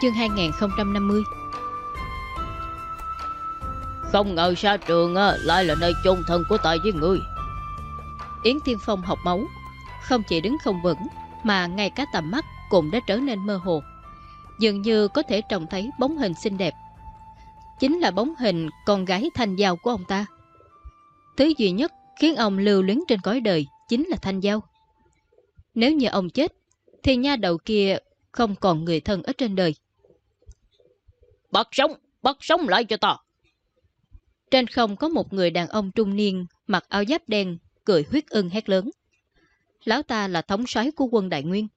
chương 2050 Không ngờ sa trường lại là nơi chôn thân của tài với người. Yến Thiên Phong học máu Không chỉ đứng không vững Mà ngay cả tầm mắt cũng đã trở nên mơ hồ. Dường như có thể trông thấy bóng hình xinh đẹp. Chính là bóng hình con gái thanh giao của ông ta. Thứ duy nhất khiến ông lưu luyến trên cõi đời Chính là thanh giao. Nếu như ông chết Thì nha đầu kia không còn người thân ở trên đời Bắt sống, bắt sống lại cho ta Trên không có một người đàn ông trung niên Mặc áo giáp đen Cười huyết ưng hét lớn. Lão ta là thống soái của quân Đại Nguyên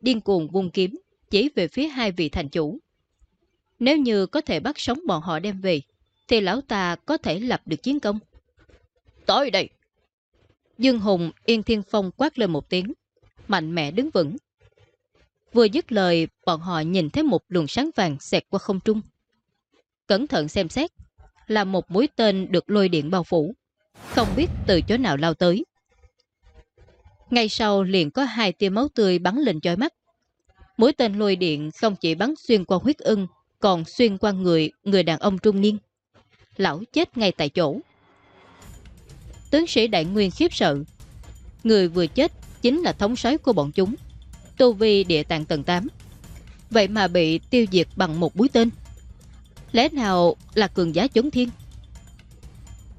Điên cuồng vung kiếm Chỉ về phía hai vị thành chủ. Nếu như có thể bắt sống bọn họ đem về Thì lão ta có thể lập được chiến công. Tới đây. Dương Hùng Yên Thiên Phong quát lên một tiếng Mạnh mẽ đứng vững. Vừa dứt lời Bọn họ nhìn thấy một luồng sáng vàng xẹt qua không trung Cẩn thận xem xét Là một mũi tên được lôi điện bao phủ Không biết từ chỗ nào lao tới ngay sau liền có hai tia máu tươi bắn lên chói mắt. Mũi tên lôi điện không chỉ bắn xuyên qua huyết ưng, còn xuyên qua người người đàn ông trung niên. Lão chết ngay tại chỗ. Tướng sĩ Đại Nguyên khiếp sợ. Người vừa chết chính là thống soái của bọn chúng. Tu vi địa tạng tầng 8. Vậy mà bị tiêu diệt bằng một mũi tên. Lẽ nào là cường giá chống thiên?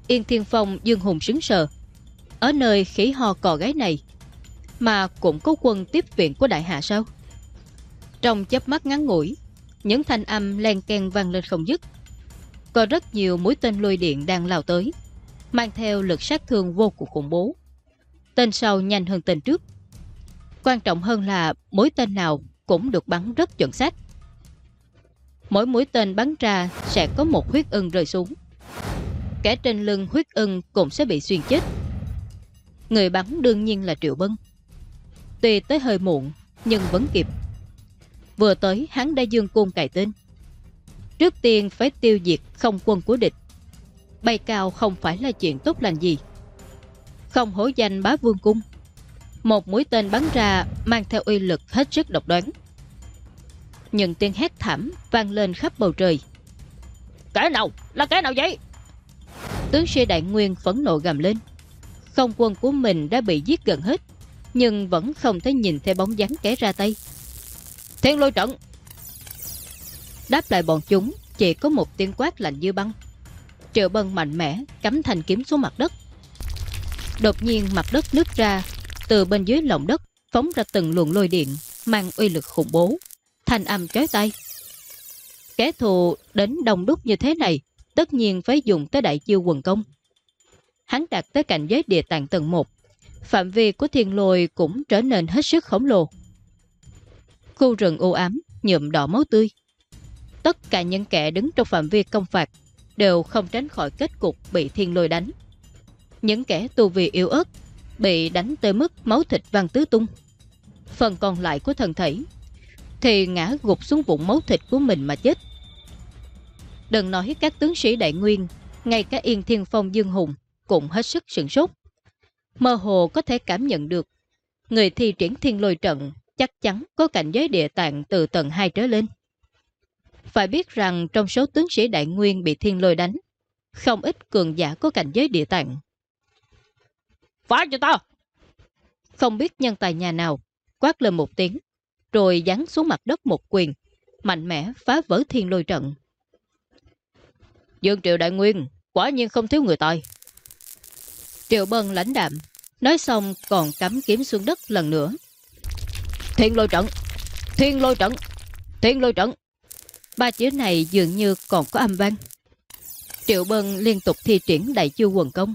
Yên Thiên Phong Dương Hùng sững sờ. Ở nơi khỉ ho cò gái này mà cũng có quân tiếp viện của đại hạ sao? Trong chớp mắt ngắn ngủi, những thanh âm len ken vang lên không dứt. Có rất nhiều mũi tên lôi điện đang lao tới, mang theo lực sát thương vô cùng khủng bố. Tên sau nhanh hơn tên trước. Quan trọng hơn là mũi tên nào cũng được bắn rất chuẩn xác. Mỗi mũi tên bắn ra sẽ có một huyết ưng rơi xuống. Kẻ trên lưng huyết ưng cũng sẽ bị xuyên chết. Người bắn đương nhiên là Triệu Bân. Tuy tới hơi muộn, Nhưng vẫn kịp Vừa tới, hắn đã dương cung cài tên Trước tiên phải tiêu diệt không quân của địch Bay cao không phải là chuyện tốt lành gì Không hổ danh bá vương cung Một mũi tên bắn ra Mang theo uy lực hết sức độc đoán những tiếng hét thảm Vang lên khắp bầu trời Cái nào? Là cái nào vậy? Tướng sĩ đại nguyên phẫn nộ gầm lên Không quân của mình đã bị giết gần hết nhưng vẫn không thấy nhìn thấy bóng dáng kẻ ra tay. Thiên lôi trận! Đáp lại bọn chúng, chỉ có một tiếng quát lạnh như băng. Triệu Bân mạnh mẽ, cắm thành kiếm xuống mặt đất. Đột nhiên mặt đất nứt ra, từ bên dưới lòng đất phóng ra từng luồng lôi điện, mang uy lực khủng bố, thanh âm chói tay. Kẻ thù đến đông đúc như thế này, tất nhiên phải dùng tới đại chiêu quần công. Hắn đạt tới cảnh giới địa tạng tầng 1, phạm vi của thiên lôi cũng trở nên hết sức khổng lồ. Khu rừng u ám, nhuộm đỏ máu tươi. Tất cả những kẻ đứng trong phạm vi công phạt đều không tránh khỏi kết cục bị thiên lôi đánh. Những kẻ tu vi yếu ớt bị đánh tới mức máu thịt văng tứ tung. Phần còn lại của thân thể thì ngã gục xuống vụn máu thịt của mình mà chết. Đừng nói các tướng sĩ đại nguyên, ngay cả Yên Thiên Phong Dương Hùng cũng hết sức sửng sốt mơ hồ có thể cảm nhận được người thi triển thiên lôi trận chắc chắn có cảnh giới địa tạng từ tầng 2 trở lên. Phải biết rằng trong số tướng sĩ đại nguyên bị thiên lôi đánh, không ít cường giả có cảnh giới địa tạng. Phá cho ta! Không biết nhân tài nhà nào, quát lên một tiếng, rồi giáng xuống mặt đất một quyền, mạnh mẽ phá vỡ thiên lôi trận. Dương Triệu Đại Nguyên, quả nhiên không thiếu người tài. Triệu Bân lãnh đạm, nói xong còn cắm kiếm xuống đất lần nữa. Thiên lôi trận! Thiên lôi trận! Thiên lôi trận! Ba chữ này dường như còn có âm vang. Triệu Bân liên tục thi triển đại chiêu quần công.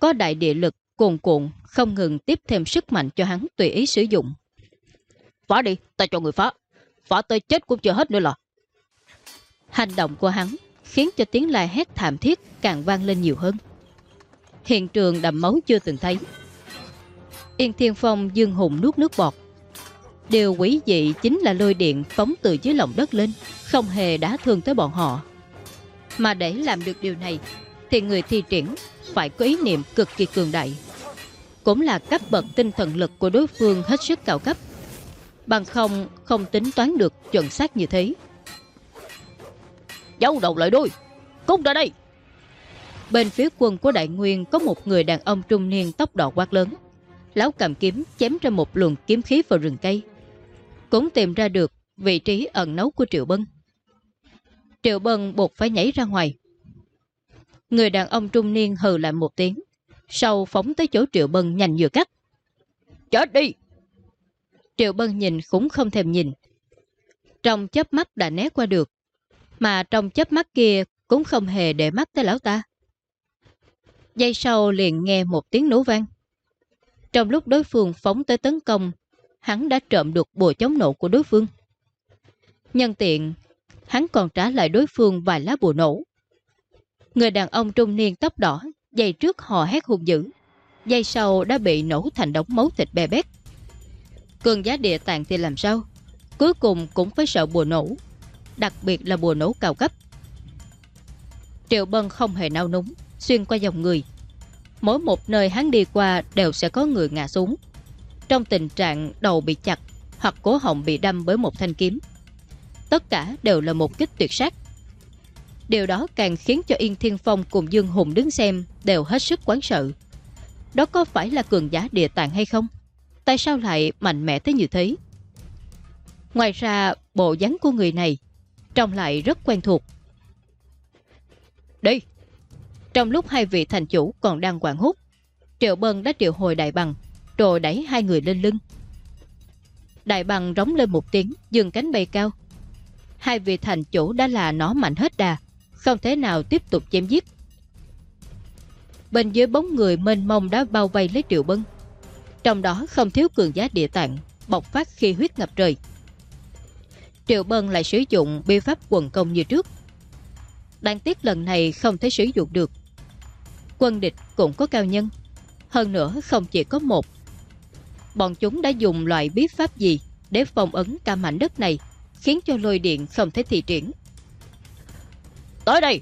Có đại địa lực cuồn cuộn, không ngừng tiếp thêm sức mạnh cho hắn tùy ý sử dụng. Phá đi, ta cho người phá. Phá tới chết cũng chưa hết nữa là. Hành động của hắn khiến cho tiếng la hét thảm thiết càng vang lên nhiều hơn hiện trường đầm máu chưa từng thấy. Yên Thiên Phong dương hùng nuốt nước bọt. Điều quý dị chính là lôi điện phóng từ dưới lòng đất lên, không hề đá thương tới bọn họ. Mà để làm được điều này, thì người thi triển phải có ý niệm cực kỳ cường đại. Cũng là cấp bậc tinh thần lực của đối phương hết sức cao cấp. Bằng không, không tính toán được chuẩn xác như thế. Giấu đầu lại đuôi Cút ra đây Bên phía quân của đại nguyên có một người đàn ông trung niên tóc đỏ quát lớn. Lão cầm kiếm chém ra một luồng kiếm khí vào rừng cây. Cũng tìm ra được vị trí ẩn nấu của Triệu Bân. Triệu Bân buộc phải nhảy ra ngoài. Người đàn ông trung niên hừ lại một tiếng. Sau phóng tới chỗ Triệu Bân nhanh vừa cắt. Chết đi! Triệu Bân nhìn cũng không thèm nhìn. Trong chớp mắt đã né qua được. Mà trong chớp mắt kia cũng không hề để mắt tới lão ta. Giây sau liền nghe một tiếng nổ vang. Trong lúc đối phương phóng tới tấn công, hắn đã trộm được bùa chống nổ của đối phương. Nhân tiện, hắn còn trả lại đối phương vài lá bùa nổ. Người đàn ông trung niên tóc đỏ, dây trước hò hét hung dữ. dây sau đã bị nổ thành đống máu thịt bè bét. Cường giá địa tạng thì làm sao? Cuối cùng cũng phải sợ bùa nổ. Đặc biệt là bùa nổ cao cấp. Triệu Bân không hề nao núng, xuyên qua dòng người. Mỗi một nơi hắn đi qua đều sẽ có người ngã xuống. Trong tình trạng đầu bị chặt hoặc cố họng bị đâm bởi một thanh kiếm. Tất cả đều là một kích tuyệt sát. Điều đó càng khiến cho Yên Thiên Phong cùng Dương Hùng đứng xem đều hết sức quán sợ. Đó có phải là cường giá địa tạng hay không? Tại sao lại mạnh mẽ tới như thế? Ngoài ra, bộ dáng của người này trông lại rất quen thuộc. Đi! Trong lúc hai vị thành chủ còn đang quảng hút, Triệu Bân đã triệu hồi đại bằng, rồi đẩy hai người lên lưng. Đại bằng rống lên một tiếng, dừng cánh bay cao. Hai vị thành chủ đã là nó mạnh hết đà, không thể nào tiếp tục chém giết. Bên dưới bóng người mênh mông đã bao vây lấy Triệu Bân. Trong đó không thiếu cường giá địa tạng, bộc phát khi huyết ngập trời. Triệu Bân lại sử dụng bi pháp quần công như trước. Đáng tiếc lần này không thể sử dụng được. Quân địch cũng có cao nhân. Hơn nữa không chỉ có một. Bọn chúng đã dùng loại bí pháp gì để phòng ấn cả mảnh đất này, khiến cho lôi điện không thể thị triển. Tới đây!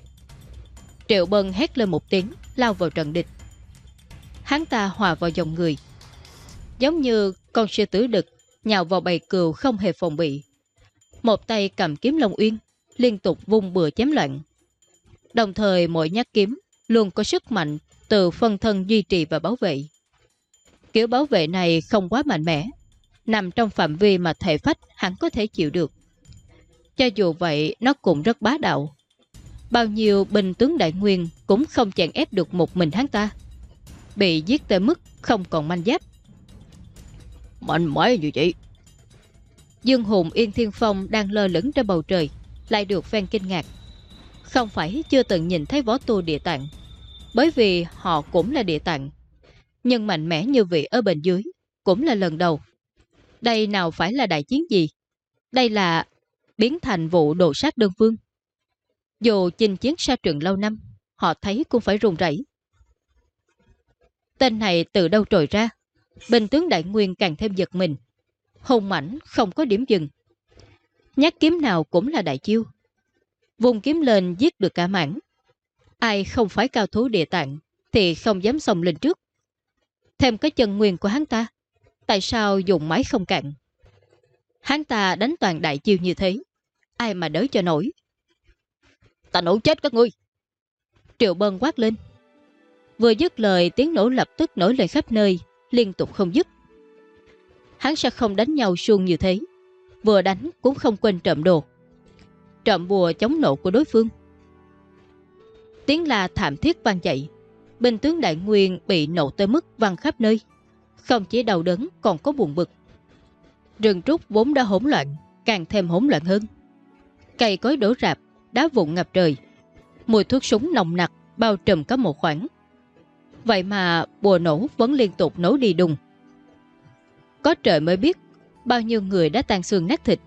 Triệu Bân hét lên một tiếng, lao vào trận địch. Hắn ta hòa vào dòng người. Giống như con sư tử đực nhào vào bầy cừu không hề phòng bị. Một tay cầm kiếm Long Uyên, liên tục vung bừa chém loạn. Đồng thời mỗi nhát kiếm luôn có sức mạnh từ phân thân duy trì và bảo vệ. Kiểu bảo vệ này không quá mạnh mẽ, nằm trong phạm vi mà thể phách hắn có thể chịu được. Cho dù vậy, nó cũng rất bá đạo. Bao nhiêu binh tướng đại nguyên cũng không chèn ép được một mình hắn ta. Bị giết tới mức không còn manh giáp. Mạnh mẽ như vậy. Dương Hùng Yên Thiên Phong đang lơ lửng trên bầu trời, lại được phen kinh ngạc. Không phải chưa từng nhìn thấy võ tu địa tạng, bởi vì họ cũng là địa tạng. Nhưng mạnh mẽ như vị ở bên dưới, cũng là lần đầu. Đây nào phải là đại chiến gì? Đây là biến thành vụ đồ sát đơn phương. Dù chinh chiến xa trường lâu năm, họ thấy cũng phải run rẩy. Tên này từ đâu trồi ra? Bình tướng đại nguyên càng thêm giật mình. Hùng mảnh không có điểm dừng. Nhát kiếm nào cũng là đại chiêu. Vùng kiếm lên giết được cả mảng. Ai không phải cao thú địa tạng thì không dám xông lên trước. Thêm cái chân nguyên của hắn ta. Tại sao dùng máy không cạn? Hắn ta đánh toàn đại chiêu như thế. Ai mà đỡ cho nổi. Ta nổ chết các ngươi. Triệu Bân quát lên. Vừa dứt lời tiếng nổ lập tức nổi lên khắp nơi, liên tục không dứt. Hắn sẽ không đánh nhau suông như thế. Vừa đánh cũng không quên trộm đồ. Trộm bùa chống nộ của đối phương. Tiếng là thảm thiết vang dậy. Binh tướng đại nguyên bị nổ tới mức văng khắp nơi. Không chỉ đầu đớn còn có buồn bực. Rừng trúc vốn đã hỗn loạn, càng thêm hỗn loạn hơn. Cây cối đổ rạp, đá vụn ngập trời. Mùi thuốc súng nồng nặc bao trùm cả một khoảng. Vậy mà bùa nổ vẫn liên tục nổ đi đùng. Có trời mới biết bao nhiêu người đã tan xương nát thịt.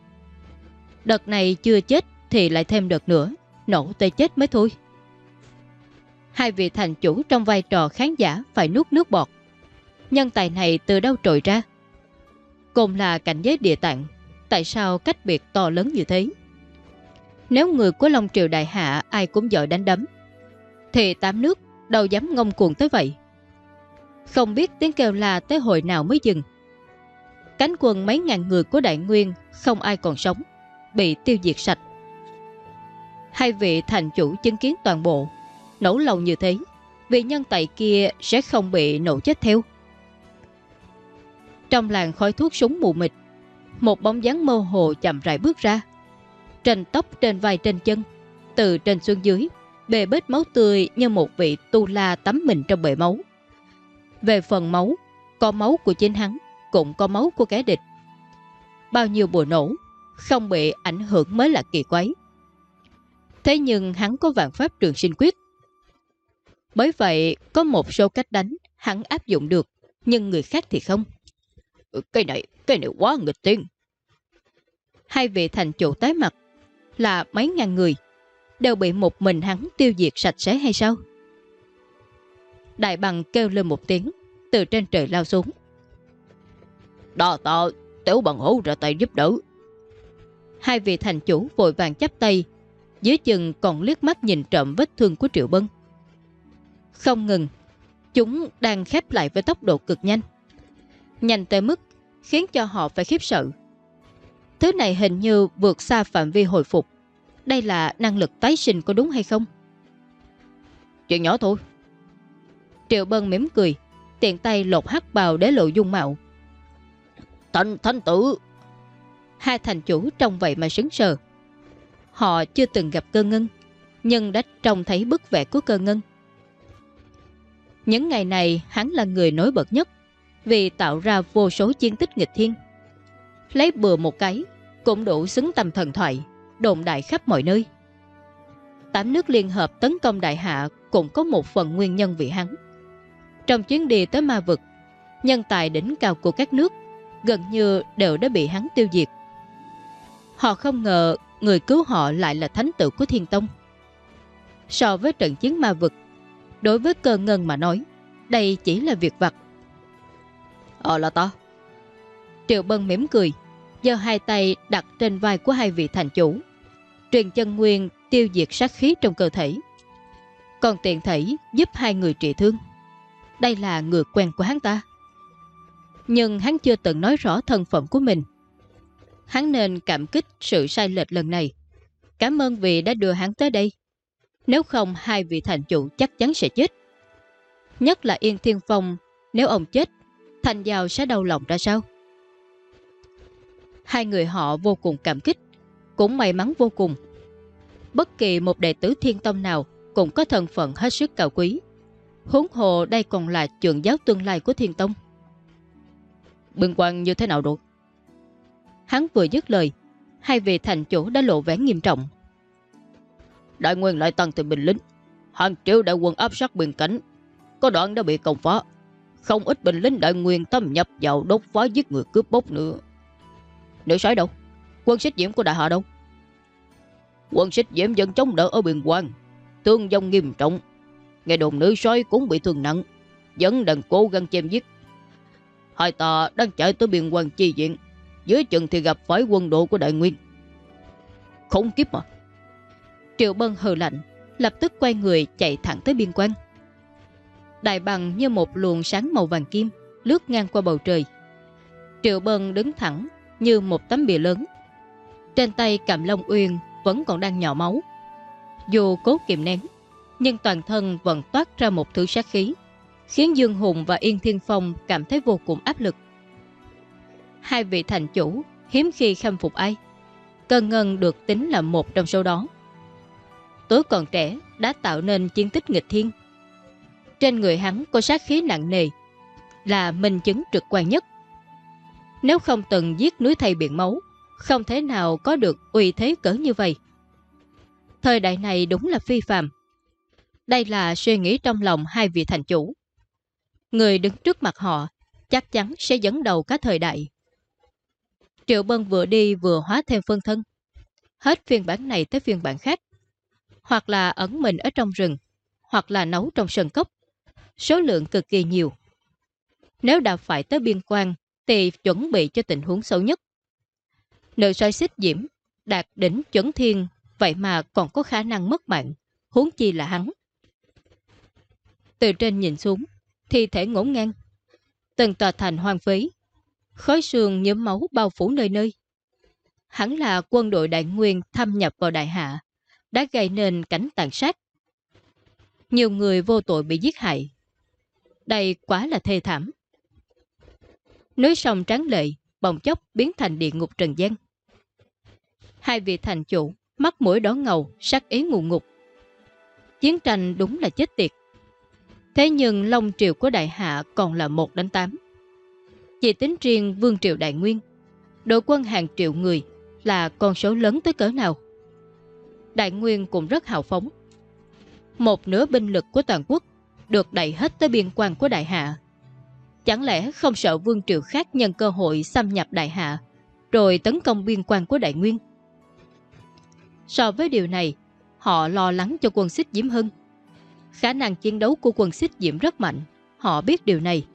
Đợt này chưa chết thì lại thêm đợt nữa, nổ tới chết mới thôi. Hai vị thành chủ trong vai trò khán giả phải nuốt nước bọt. Nhân tài này từ đâu trội ra? Cùng là cảnh giới địa tạng, tại sao cách biệt to lớn như thế? Nếu người của Long Triều Đại Hạ ai cũng giỏi đánh đấm, thì tám nước đâu dám ngông cuồng tới vậy. Không biết tiếng kêu la tới hồi nào mới dừng. Cánh quân mấy ngàn người của Đại Nguyên không ai còn sống, bị tiêu diệt sạch. Hai vị thành chủ chứng kiến toàn bộ, nổ lòng như thế, vị nhân tài kia sẽ không bị nổ chết theo. Trong làng khói thuốc súng mù mịt, một bóng dáng mơ hồ chậm rãi bước ra. Trên tóc trên vai trên chân, từ trên xuống dưới, bề bết máu tươi như một vị tu la tắm mình trong bể máu. Về phần máu, có máu của chính hắn, cũng có máu của kẻ địch. Bao nhiêu bùa nổ, không bị ảnh hưởng mới là kỳ quái. Thế nhưng hắn có vạn pháp trường sinh quyết. Bởi vậy, có một số cách đánh hắn áp dụng được, nhưng người khác thì không. Ừ, cái này, cái này quá nghịch tiên. Hai vị thành chủ tái mặt là mấy ngàn người, đều bị một mình hắn tiêu diệt sạch sẽ hay sao? Đại bằng kêu lên một tiếng, từ trên trời lao xuống. Đò tạ, tiểu bằng hữu ra tay giúp đỡ. Hai vị thành chủ vội vàng chắp tay, dưới chừng còn liếc mắt nhìn trộm vết thương của Triệu Bân. Không ngừng, chúng đang khép lại với tốc độ cực nhanh. Nhanh tới mức khiến cho họ phải khiếp sợ. Thứ này hình như vượt xa phạm vi hồi phục. Đây là năng lực tái sinh có đúng hay không? Chuyện nhỏ thôi. Triệu Bân mỉm cười, tiện tay lột hắc bào để lộ dung mạo. Thành, thanh tử. Hai thành chủ trong vậy mà sững sờ. Họ chưa từng gặp cơ ngân, nhưng đã trông thấy bức vẽ của cơ ngân. Những ngày này hắn là người nổi bật nhất vì tạo ra vô số chiến tích nghịch thiên. Lấy bừa một cái cũng đủ xứng tầm thần thoại, đồn đại khắp mọi nơi. Tám nước liên hợp tấn công đại hạ cũng có một phần nguyên nhân vì hắn. Trong chuyến đi tới ma vực, nhân tài đỉnh cao của các nước gần như đều đã bị hắn tiêu diệt. Họ không ngờ người cứu họ lại là thánh tử của Thiên Tông. So với trận chiến ma vực, đối với cơ ngân mà nói, đây chỉ là việc vặt. Ờ là ta. Triệu Bân mỉm cười, giơ hai tay đặt trên vai của hai vị thành chủ. Truyền chân nguyên tiêu diệt sát khí trong cơ thể. Còn tiện thể giúp hai người trị thương. Đây là người quen của hắn ta. Nhưng hắn chưa từng nói rõ thân phận của mình. Hắn nên cảm kích sự sai lệch lần này. Cảm ơn vì đã đưa hắn tới đây. Nếu không hai vị thành chủ chắc chắn sẽ chết. Nhất là Yên Thiên Phong, nếu ông chết, Thành Giao sẽ đau lòng ra sao? Hai người họ vô cùng cảm kích, cũng may mắn vô cùng. Bất kỳ một đệ tử thiên tông nào cũng có thân phận hết sức cao quý. Huống hồ đây còn là trường giáo tương lai của thiên tông. Bừng quan như thế nào rồi? Hắn vừa dứt lời, hai vị thành chủ đã lộ vẻ nghiêm trọng. Đại nguyên lại tăng từ binh lính, hàng triệu đại quân áp sát biên cảnh, có đoạn đã bị công phá. Không ít binh lính đại nguyên thâm nhập vào đốt phá giết người cướp bốc nữa. Nữ sói đâu? Quân xích diễm của đại hạ đâu? Quân xích diễm dân chống đỡ ở biên quan, thương vong nghiêm trọng. Nghe đồn nữ sói cũng bị thương nặng, vẫn đang cố gắng chém giết. Hai ta đang chạy tới biên quan chi diện, dưới chừng thì gặp phải quân đội của đại nguyên. Không kiếp mà. Triệu Bân hờ lạnh, lập tức quay người chạy thẳng tới biên quan. Đại bằng như một luồng sáng màu vàng kim, lướt ngang qua bầu trời. Triệu Bân đứng thẳng như một tấm bìa lớn. Trên tay cầm Long Uyên vẫn còn đang nhỏ máu. Dù cố kiềm nén, nhưng toàn thân vẫn toát ra một thứ sát khí, khiến Dương Hùng và Yên Thiên Phong cảm thấy vô cùng áp lực. Hai vị thành chủ hiếm khi khâm phục ai. Cơn Ngân được tính là một trong số đó. Tối còn trẻ đã tạo nên chiến tích nghịch thiên. Trên người hắn có sát khí nặng nề, là minh chứng trực quan nhất. Nếu không từng giết núi thầy biển máu, không thể nào có được uy thế cỡ như vậy. Thời đại này đúng là phi phạm. Đây là suy nghĩ trong lòng hai vị thành chủ. Người đứng trước mặt họ chắc chắn sẽ dẫn đầu cả thời đại. Triệu Bân vừa đi vừa hóa thêm phân thân. Hết phiên bản này tới phiên bản khác. Hoặc là ẩn mình ở trong rừng, hoặc là nấu trong sân cốc. Số lượng cực kỳ nhiều. Nếu đã phải tới biên quan, thì chuẩn bị cho tình huống xấu nhất. Nữ soi xích diễm, đạt đỉnh chấn thiên, vậy mà còn có khả năng mất mạng, huống chi là hắn. Từ trên nhìn xuống, thi thể ngổn ngang. Từng tòa thành hoang phí, khói sương nhiễm máu bao phủ nơi nơi. Hắn là quân đội đại nguyên thâm nhập vào đại hạ, đã gây nên cảnh tàn sát. Nhiều người vô tội bị giết hại. Đây quá là thê thảm. Núi sông tráng lệ, bồng chốc biến thành địa ngục trần gian. Hai vị thành chủ, mắt mũi đỏ ngầu, sắc ý ngụ ngục. Chiến tranh đúng là chết tiệt. Thế nhưng Long Triều của Đại Hạ còn là một đánh tám. Chỉ tính riêng Vương Triều Đại Nguyên, đội quân hàng triệu người là con số lớn tới cỡ nào. Đại Nguyên cũng rất hào phóng. Một nửa binh lực của toàn quốc được đẩy hết tới biên quan của Đại Hạ. Chẳng lẽ không sợ Vương Triều khác nhân cơ hội xâm nhập Đại Hạ rồi tấn công biên quan của Đại Nguyên? So với điều này, họ lo lắng cho quân xích Diễm Hưng. Khả năng chiến đấu của quân xích Diễm rất mạnh, họ biết điều này.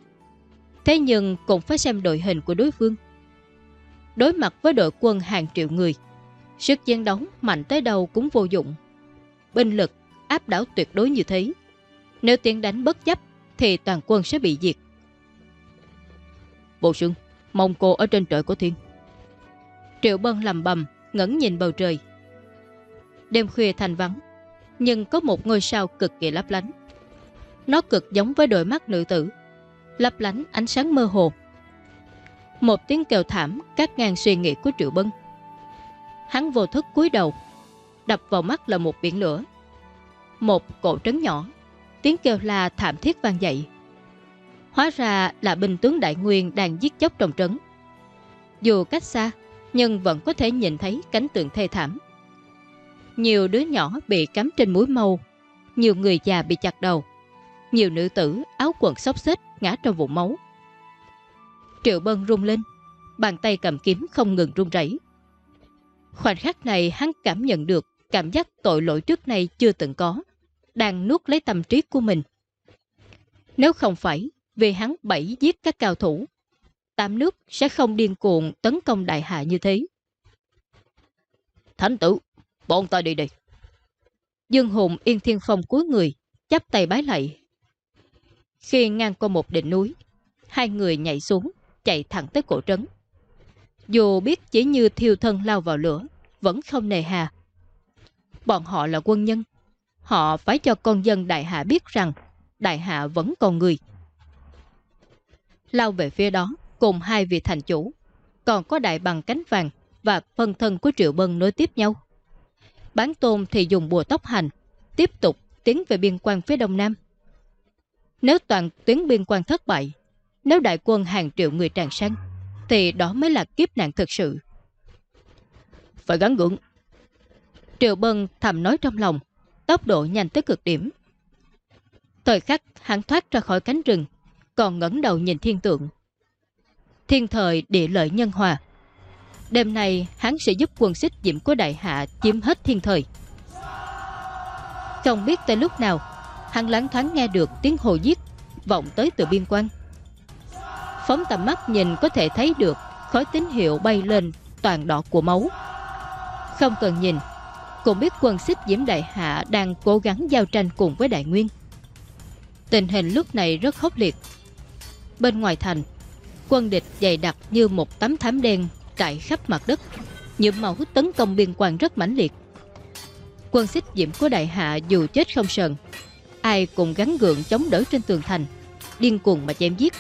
Thế nhưng cũng phải xem đội hình của đối phương. Đối mặt với đội quân hàng triệu người, sức chiến đấu mạnh tới đâu cũng vô dụng. Binh lực áp đảo tuyệt đối như thế. Nếu tiến đánh bất chấp thì toàn quân sẽ bị diệt. Bộ sương, mong cô ở trên trời của thiên. Triệu Bân lầm bầm, ngẩn nhìn bầu trời. Đêm khuya thành vắng, nhưng có một ngôi sao cực kỳ lấp lánh. Nó cực giống với đôi mắt nữ tử, lấp lánh ánh sáng mơ hồ. Một tiếng kêu thảm cắt ngang suy nghĩ của Triệu Bân. Hắn vô thức cúi đầu, đập vào mắt là một biển lửa. Một cổ trấn nhỏ, tiếng kêu la thảm thiết vang dậy. Hóa ra là binh tướng đại nguyên đang giết chóc trong trấn. Dù cách xa, nhưng vẫn có thể nhìn thấy cánh tượng thê thảm. Nhiều đứa nhỏ bị cắm trên mũi mâu, nhiều người già bị chặt đầu, nhiều nữ tử áo quần xốc xếch ngã trong vùng máu. Triệu Bân rung lên, bàn tay cầm kiếm không ngừng run rẩy. Khoảnh khắc này hắn cảm nhận được cảm giác tội lỗi trước nay chưa từng có, đang nuốt lấy tâm trí của mình. Nếu không phải vì hắn bảy giết các cao thủ, Tam nước sẽ không điên cuồng tấn công đại hạ như thế. Thánh tử, bọn ta đi đi. Dương Hùng yên thiên phong cuối người, chắp tay bái lạy. Khi ngang qua một đỉnh núi, hai người nhảy xuống, chạy thẳng tới cổ trấn. Dù biết chỉ như thiêu thân lao vào lửa, vẫn không nề hà. Bọn họ là quân nhân. Họ phải cho con dân đại hạ biết rằng đại hạ vẫn còn người. Lao về phía đó, cùng hai vị thành chủ, còn có đại bằng cánh vàng và phân thân của Triệu Bân nối tiếp nhau. Bán tôm thì dùng bùa tóc hành, tiếp tục tiến về biên quan phía đông nam. Nếu toàn tuyến biên quan thất bại, nếu đại quân hàng triệu người tràn sang, thì đó mới là kiếp nạn thực sự. Phải gắn gượng. Triệu Bân thầm nói trong lòng, tốc độ nhanh tới cực điểm. Thời khắc hắn thoát ra khỏi cánh rừng, còn ngẩng đầu nhìn thiên tượng. Thiên thời địa lợi nhân hòa. Đêm nay hắn sẽ giúp quân xích diễm của đại hạ chiếm hết thiên thời. Không biết tới lúc nào, hắn lắng thoáng nghe được tiếng hồ giết vọng tới từ biên quan. Phóng tầm mắt nhìn có thể thấy được khói tín hiệu bay lên toàn đỏ của máu. Không cần nhìn, cũng biết quân xích diễm đại hạ đang cố gắng giao tranh cùng với đại nguyên. Tình hình lúc này rất khốc liệt. Bên ngoài thành, quân địch dày đặc như một tấm thám đen trải khắp mặt đất. Những máu tấn công biên quan rất mãnh liệt. Quân xích diễm của đại hạ dù chết không sờn, ai cũng gắn gượng chống đỡ trên tường thành, điên cuồng mà chém giết.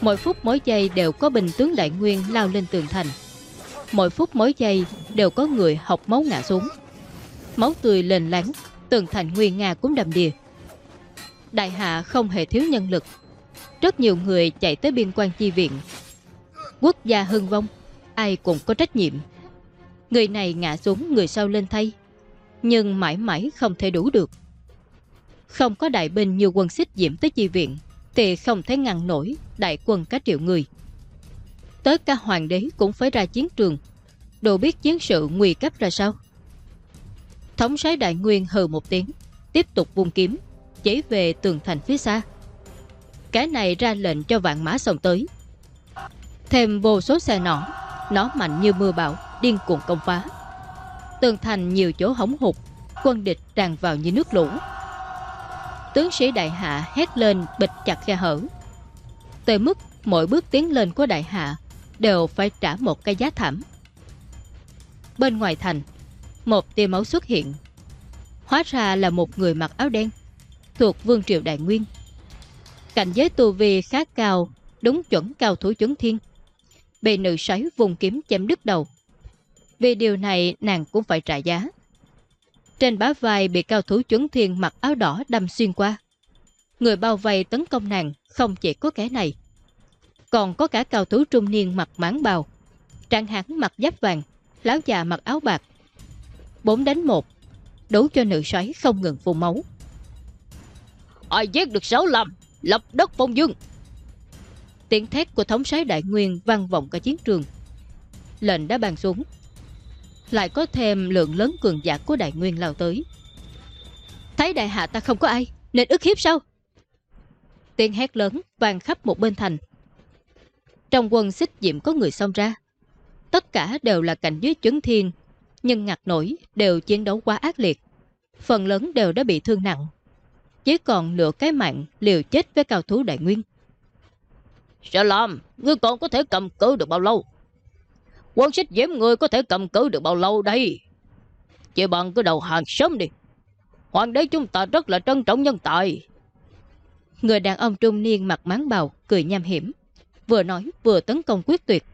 Mỗi phút mỗi giây đều có binh tướng đại nguyên lao lên tường thành. Mỗi phút mỗi giây đều có người học máu ngã xuống. Máu tươi lên láng, tường thành nguyên Nga cũng đầm đìa. Đại hạ không hề thiếu nhân lực. Rất nhiều người chạy tới biên quan chi viện. Quốc gia hưng vong, ai cũng có trách nhiệm. Người này ngã xuống, người sau lên thay. Nhưng mãi mãi không thể đủ được. Không có đại binh như quân xích diễm tới chi viện thì không thể ngăn nổi đại quân cả triệu người. Tới cả hoàng đế cũng phải ra chiến trường, đồ biết chiến sự nguy cấp ra sao. Thống sái đại nguyên hừ một tiếng, tiếp tục vung kiếm, chỉ về tường thành phía xa. Cái này ra lệnh cho vạn mã sông tới. Thêm vô số xe nỏ, nó mạnh như mưa bão, điên cuồng công phá. Tường thành nhiều chỗ hỏng hụt, quân địch tràn vào như nước lũ. Tướng sĩ đại hạ hét lên bịch chặt khe hở. Tới mức mỗi bước tiến lên của đại hạ đều phải trả một cái giá thảm. Bên ngoài thành, Một tia máu xuất hiện. Hóa ra là một người mặc áo đen, thuộc Vương Triều Đại Nguyên. Cảnh giới tu vi khá cao, đúng chuẩn cao thủ chuẩn thiên. Bị nữ sái vùng kiếm chém đứt đầu. Vì điều này nàng cũng phải trả giá. Trên bá vai bị cao thủ chuẩn thiên mặc áo đỏ đâm xuyên qua. Người bao vây tấn công nàng không chỉ có kẻ này. Còn có cả cao thủ trung niên mặc mãn bào. Trạng hãng mặc giáp vàng, lão già mặc áo bạc. Bốn đánh một, đấu cho nữ sói không ngừng phun máu. Ai giết được sáu lầm, lập đất phong dương. Tiếng thét của thống soái đại nguyên vang vọng cả chiến trường. Lệnh đã bàn xuống. Lại có thêm lượng lớn cường giả của đại nguyên lao tới. Thấy đại hạ ta không có ai, nên ức hiếp sao? Tiếng hét lớn vang khắp một bên thành. Trong quân xích diệm có người xông ra. Tất cả đều là cảnh giới chấn thiên, nhưng ngặt nổi đều chiến đấu quá ác liệt. Phần lớn đều đã bị thương nặng. Chỉ còn nửa cái mạng liều chết với cao thú đại nguyên. Sẽ làm, ngươi còn có thể cầm cự được bao lâu? Quân xích diễm ngươi có thể cầm cự được bao lâu đây? Chỉ bằng cái đầu hàng sớm đi. Hoàng đế chúng ta rất là trân trọng nhân tài. Người đàn ông trung niên mặt máng bào, cười nham hiểm. Vừa nói vừa tấn công quyết tuyệt.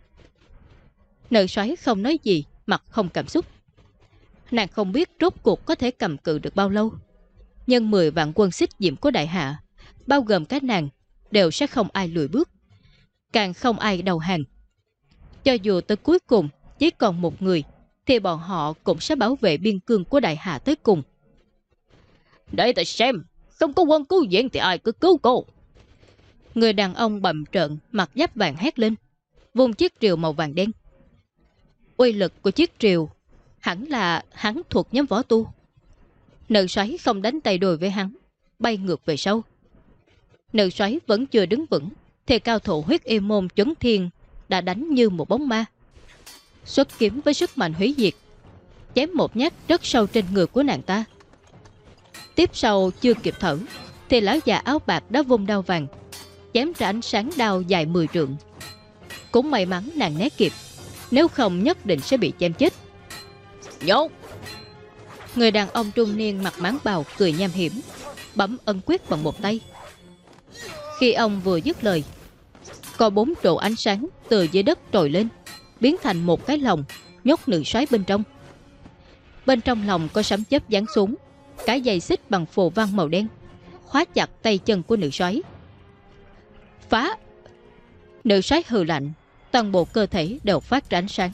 Nữ xoáy không nói gì, mặt không cảm xúc. Nàng không biết rốt cuộc có thể cầm cự được bao lâu. Nhưng 10 vạn quân xích diệm của đại hạ, bao gồm các nàng, đều sẽ không ai lùi bước. Càng không ai đầu hàng. Cho dù tới cuối cùng chỉ còn một người, thì bọn họ cũng sẽ bảo vệ biên cương của đại hạ tới cùng. Để ta xem, không có quân cứu viện thì ai cứ cứu cô. Người đàn ông bầm trợn, mặt giáp vàng hét lên, vùng chiếc rìu màu vàng đen. Uy lực của chiếc rìu hẳn là hắn thuộc nhóm võ tu. Nữ xoáy không đánh tay đồi với hắn, bay ngược về sau. Nữ xoáy vẫn chưa đứng vững, thì cao thủ huyết y môn chấn thiên đã đánh như một bóng ma. Xuất kiếm với sức mạnh hủy diệt, chém một nhát rất sâu trên người của nàng ta. Tiếp sau chưa kịp thở, thì lão già áo bạc đã vung đao vàng, chém ra ánh sáng đao dài 10 trượng. Cũng may mắn nàng né kịp, nếu không nhất định sẽ bị chém chết. Nhốt! Người đàn ông trung niên mặc máng bào cười nham hiểm, bấm ân quyết bằng một tay. Khi ông vừa dứt lời, có bốn trụ ánh sáng từ dưới đất trồi lên, biến thành một cái lồng, nhốt nữ soái bên trong. Bên trong lồng có sấm chớp giáng xuống, cái dây xích bằng phù văn màu đen, khóa chặt tay chân của nữ soái. Phá! Nữ soái hừ lạnh, toàn bộ cơ thể đều phát ra ánh sáng.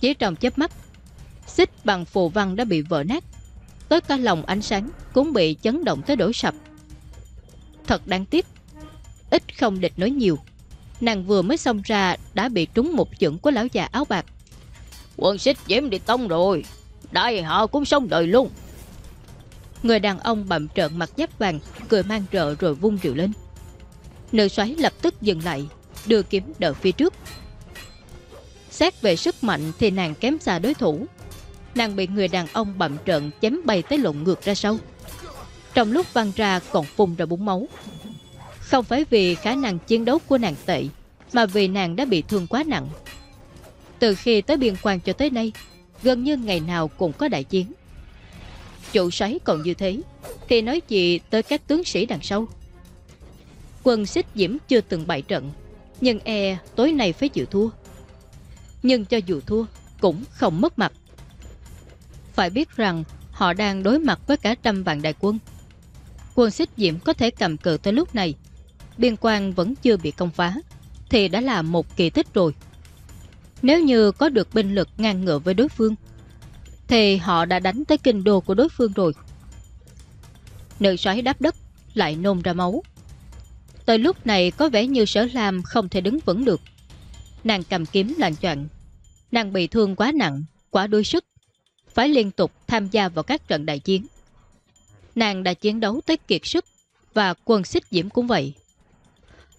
Chỉ trong chớp mắt, xích bằng phù văn đã bị vỡ nát, tới cả lồng ánh sáng cũng bị chấn động tới đổ sập. Thật đáng tiếc, ít không địch nói nhiều. Nàng vừa mới xông ra đã bị trúng một chưởng của lão già áo bạc. Quân xích diễm đi tông rồi, đại họ cũng xong đời luôn. Người đàn ông bậm trợn mặt giáp vàng, cười mang rợ rồi vung rượu lên. Nữ xoáy lập tức dừng lại, đưa kiếm đỡ phía trước. Xét về sức mạnh thì nàng kém xa đối thủ. Nàng bị người đàn ông bậm trợn chém bay tới lộn ngược ra sau. Trong lúc văng ra còn phun ra búng máu. Không phải vì khả năng chiến đấu của nàng tệ, mà vì nàng đã bị thương quá nặng. Từ khi tới biên quan cho tới nay, gần như ngày nào cũng có đại chiến. Chủ xoáy còn như thế, thì nói gì tới các tướng sĩ đằng sau. Quân xích diễm chưa từng bại trận, nhưng e tối nay phải chịu thua. Nhưng cho dù thua, cũng không mất mặt. Phải biết rằng họ đang đối mặt với cả trăm vạn đại quân. Quân xích diễm có thể cầm cự tới lúc này, biên quan vẫn chưa bị công phá, thì đã là một kỳ tích rồi. Nếu như có được binh lực ngang ngựa với đối phương, thì họ đã đánh tới kinh đô của đối phương rồi. Nữ xoáy đáp đất, lại nôn ra máu. Tới lúc này có vẻ như sở lam không thể đứng vững được. Nàng cầm kiếm lạnh choạng. Nàng bị thương quá nặng, quá đuối sức. Phải liên tục tham gia vào các trận đại chiến. Nàng đã chiến đấu tới kiệt sức và quân xích diễm cũng vậy.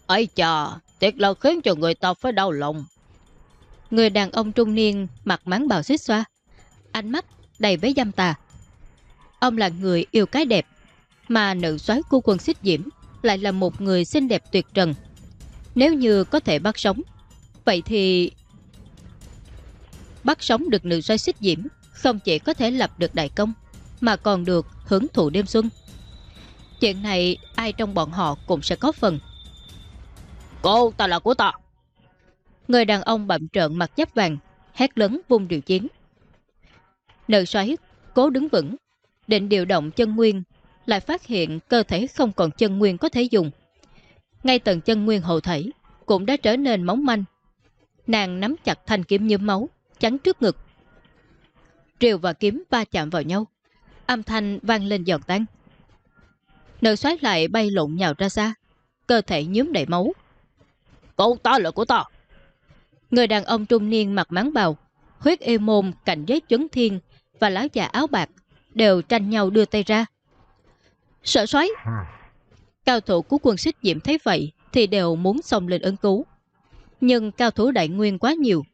Ây chà, thiệt là khiến cho người ta phải đau lòng. Người đàn ông trung niên mặc máng bào xích xoa, ánh mắt đầy với dâm tà. Ông là người yêu cái đẹp, mà nữ soái của quân xích diễm lại là một người xinh đẹp tuyệt trần. Nếu như có thể bắt sống, vậy thì... Bắt sống được nữ soái xích diễm không chỉ có thể lập được đại công, mà còn được hưởng thụ đêm xuân. Chuyện này ai trong bọn họ cũng sẽ có phần. Cô ta là của ta. Người đàn ông bậm trợn mặt giáp vàng, hét lớn vung điều chiến. Nữ xoáy cố đứng vững, định điều động chân nguyên, lại phát hiện cơ thể không còn chân nguyên có thể dùng. Ngay tầng chân nguyên hậu thể cũng đã trở nên móng manh. Nàng nắm chặt thanh kiếm nhiễm máu, chắn trước ngực. Triều và kiếm va chạm vào nhau, âm thanh vang lên giòn tan. Nữ xoáy lại bay lộn nhào ra xa, cơ thể nhúm đầy máu. Cô ta là của ta. Người đàn ông trung niên mặc máng bào, huyết ê môn cạnh giới chấn thiên và lão già áo bạc đều tranh nhau đưa tay ra. Sợ xoáy! Cao thủ của quân xích diệm thấy vậy thì đều muốn xông lên ứng cứu. Nhưng cao thủ đại nguyên quá nhiều,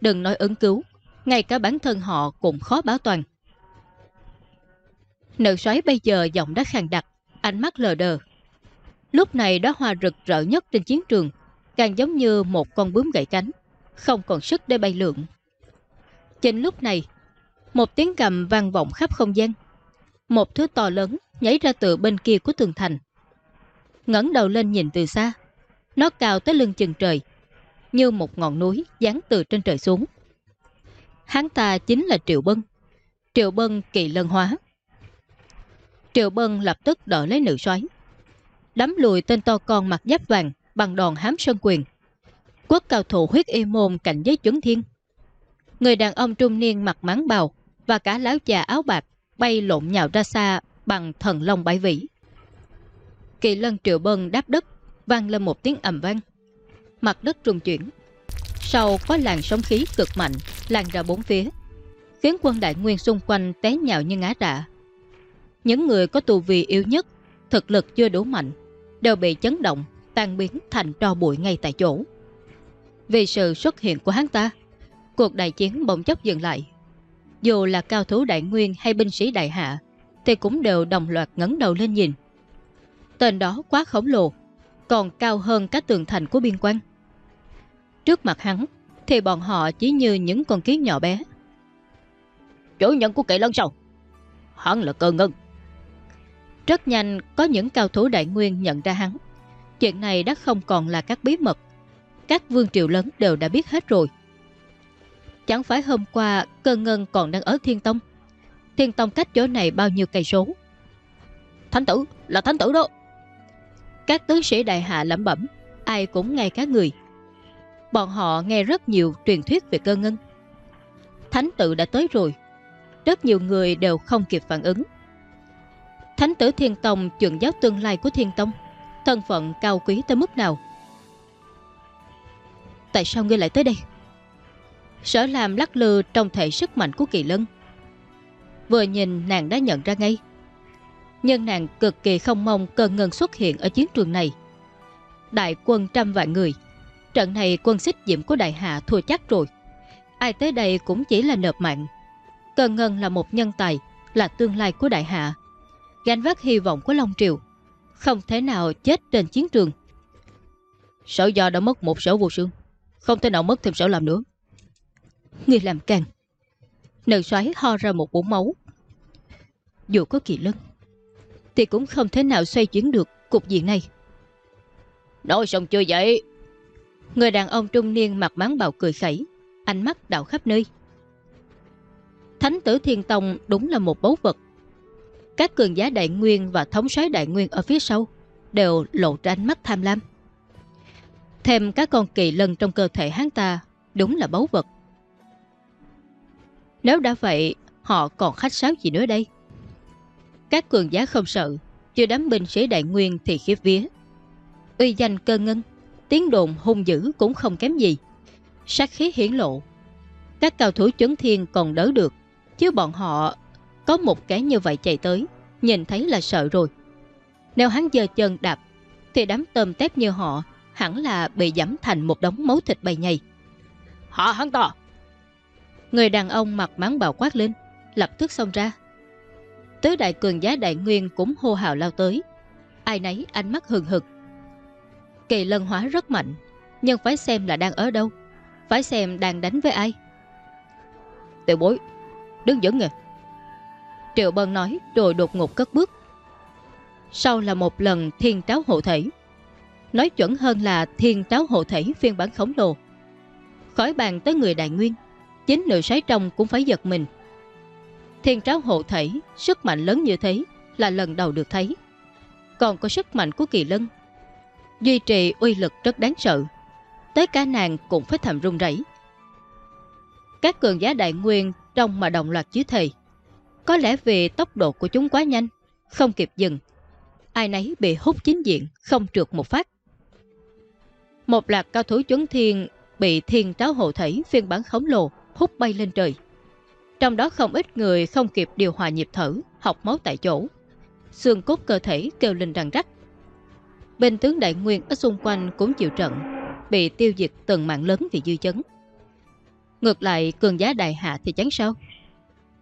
đừng nói ứng cứu, ngay cả bản thân họ cũng khó bảo toàn. Nữ xoáy bây giờ giọng đã khàn đặc, ánh mắt lờ đờ. Lúc này đó hoa rực rỡ nhất trên chiến trường, càng giống như một con bướm gãy cánh, không còn sức để bay lượn. Chính lúc này, một tiếng gầm vang vọng khắp không gian. Một thứ to lớn nhảy ra từ bên kia của tường thành. ngẩng đầu lên nhìn từ xa, nó cao tới lưng chừng trời, như một ngọn núi dán từ trên trời xuống. Hắn ta chính là Triệu Bân. Triệu Bân kỳ lân hóa. Triệu Bân lập tức đỡ lấy nữ soái Đắm lùi tên to con mặt giáp vàng bằng đòn hám sơn quyền. Quốc cao thủ huyết y môn cạnh giấy chuẩn thiên. Người đàn ông trung niên mặc máng bào và cả lão già áo bạc bay lộn nhào ra xa bằng thần long bãi vĩ. Kỳ lân triệu bân đáp đất, vang lên một tiếng ầm vang. Mặt đất rung chuyển. Sau có làn sóng khí cực mạnh lan ra bốn phía, khiến quân đại nguyên xung quanh té nhào như ngã rạ. Những người có tù vị yếu nhất, thực lực chưa đủ mạnh, đều bị chấn động, tan biến thành tro bụi ngay tại chỗ. Vì sự xuất hiện của hắn ta, cuộc đại chiến bỗng chốc dừng lại. Dù là cao thủ đại nguyên hay binh sĩ đại hạ, thì cũng đều đồng loạt ngấn đầu lên nhìn. Tên đó quá khổng lồ, còn cao hơn các tường thành của biên quan. Trước mặt hắn, thì bọn họ chỉ như những con kiến nhỏ bé. Chủ nhân của kỵ lân sao? Hắn là cơ ngân. Rất nhanh có những cao thủ đại nguyên nhận ra hắn. Chuyện này đã không còn là các bí mật. Các vương triều lớn đều đã biết hết rồi. Chẳng phải hôm qua cơ ngân còn đang ở Thiên Tông. Thiên Tông cách chỗ này bao nhiêu cây số? Thánh tử là thánh tử đó. Các tướng sĩ đại hạ lẩm bẩm Ai cũng ngay cá người. Bọn họ nghe rất nhiều truyền thuyết về cơ ngân. Thánh tử đã tới rồi. Rất nhiều người đều không kịp phản ứng. Thánh tử Thiên Tông chuẩn giáo tương lai của Thiên Tông Thân phận cao quý tới mức nào? Tại sao ngươi lại tới đây? Sở làm lắc lư trong thể sức mạnh của kỳ lân. Vừa nhìn nàng đã nhận ra ngay. Nhưng nàng cực kỳ không mong cơn ngân xuất hiện ở chiến trường này. Đại quân trăm vạn người. Trận này quân xích diệm của đại hạ thua chắc rồi. Ai tới đây cũng chỉ là nợp mạng. Cơn ngân là một nhân tài, Là tương lai của đại hạ. Gánh vác hy vọng của Long Triều. Không thể nào chết trên chiến trường. Sở do đã mất một sở vô sương. Không thể nào mất thêm sở làm nữa. Người làm càng. Nữ xoáy ho ra một bụng máu. Dù có kỳ lân Thì cũng không thể nào xoay chuyển được cục diện này. Nói xong chưa vậy? Người đàn ông trung niên mặt máng bào cười khẩy Ánh mắt đảo khắp nơi. Thánh tử Thiên Tông đúng là một báu vật các cường giá đại nguyên và thống soái đại nguyên ở phía sau Đều lộ ra ánh mắt tham lam Thêm các con kỳ lân trong cơ thể hắn ta Đúng là báu vật nếu đã vậy, họ còn khách sáo gì nữa đây? Các cường giá không sợ, chưa đám binh sĩ đại nguyên thì khiếp vía. Uy danh cơ ngân, tiếng đồn hung dữ cũng không kém gì. Sát khí hiển lộ. Các cao thủ chấn thiên còn đỡ được, chứ bọn họ có một cái như vậy chạy tới, nhìn thấy là sợ rồi. Nếu hắn dơ chân đạp, thì đám tôm tép như họ hẳn là bị giảm thành một đống máu thịt bầy nhầy. Họ hắn to Người đàn ông mặc máng bào quát lên Lập tức xông ra Tứ đại cường giá đại nguyên cũng hô hào lao tới Ai nấy ánh mắt hừng hực Kỳ lân hóa rất mạnh Nhưng phải xem là đang ở đâu Phải xem đang đánh với ai Tiểu bối đứng vững nè. Triệu Bân nói rồi đột ngột cất bước. Sau là một lần thiên táo hộ thể. Nói chuẩn hơn là thiên táo hộ thể phiên bản khổng lồ. Khỏi bàn tới người đại nguyên, chính nữ sái trong cũng phải giật mình. Thiên táo hộ thể, sức mạnh lớn như thế là lần đầu được thấy. Còn có sức mạnh của kỳ lân. Duy trì uy lực rất đáng sợ. Tới cả nàng cũng phải thầm run rẩy. Các cường giá đại nguyên trong mà đồng loạt dưới thầy. Có lẽ vì tốc độ của chúng quá nhanh, không kịp dừng. Ai nấy bị hút chính diện, không trượt một phát. Một loạt cao thủ chuẩn thiên bị thiên tráo hộ thể phiên bản khổng lồ hút bay lên trời. Trong đó không ít người không kịp điều hòa nhịp thở, học máu tại chỗ. Xương cốt cơ thể kêu lên răng rắc. Bên tướng đại nguyên ở xung quanh cũng chịu trận, bị tiêu diệt từng mạng lớn vì dư chấn. Ngược lại cường giá đại hạ thì chán sao?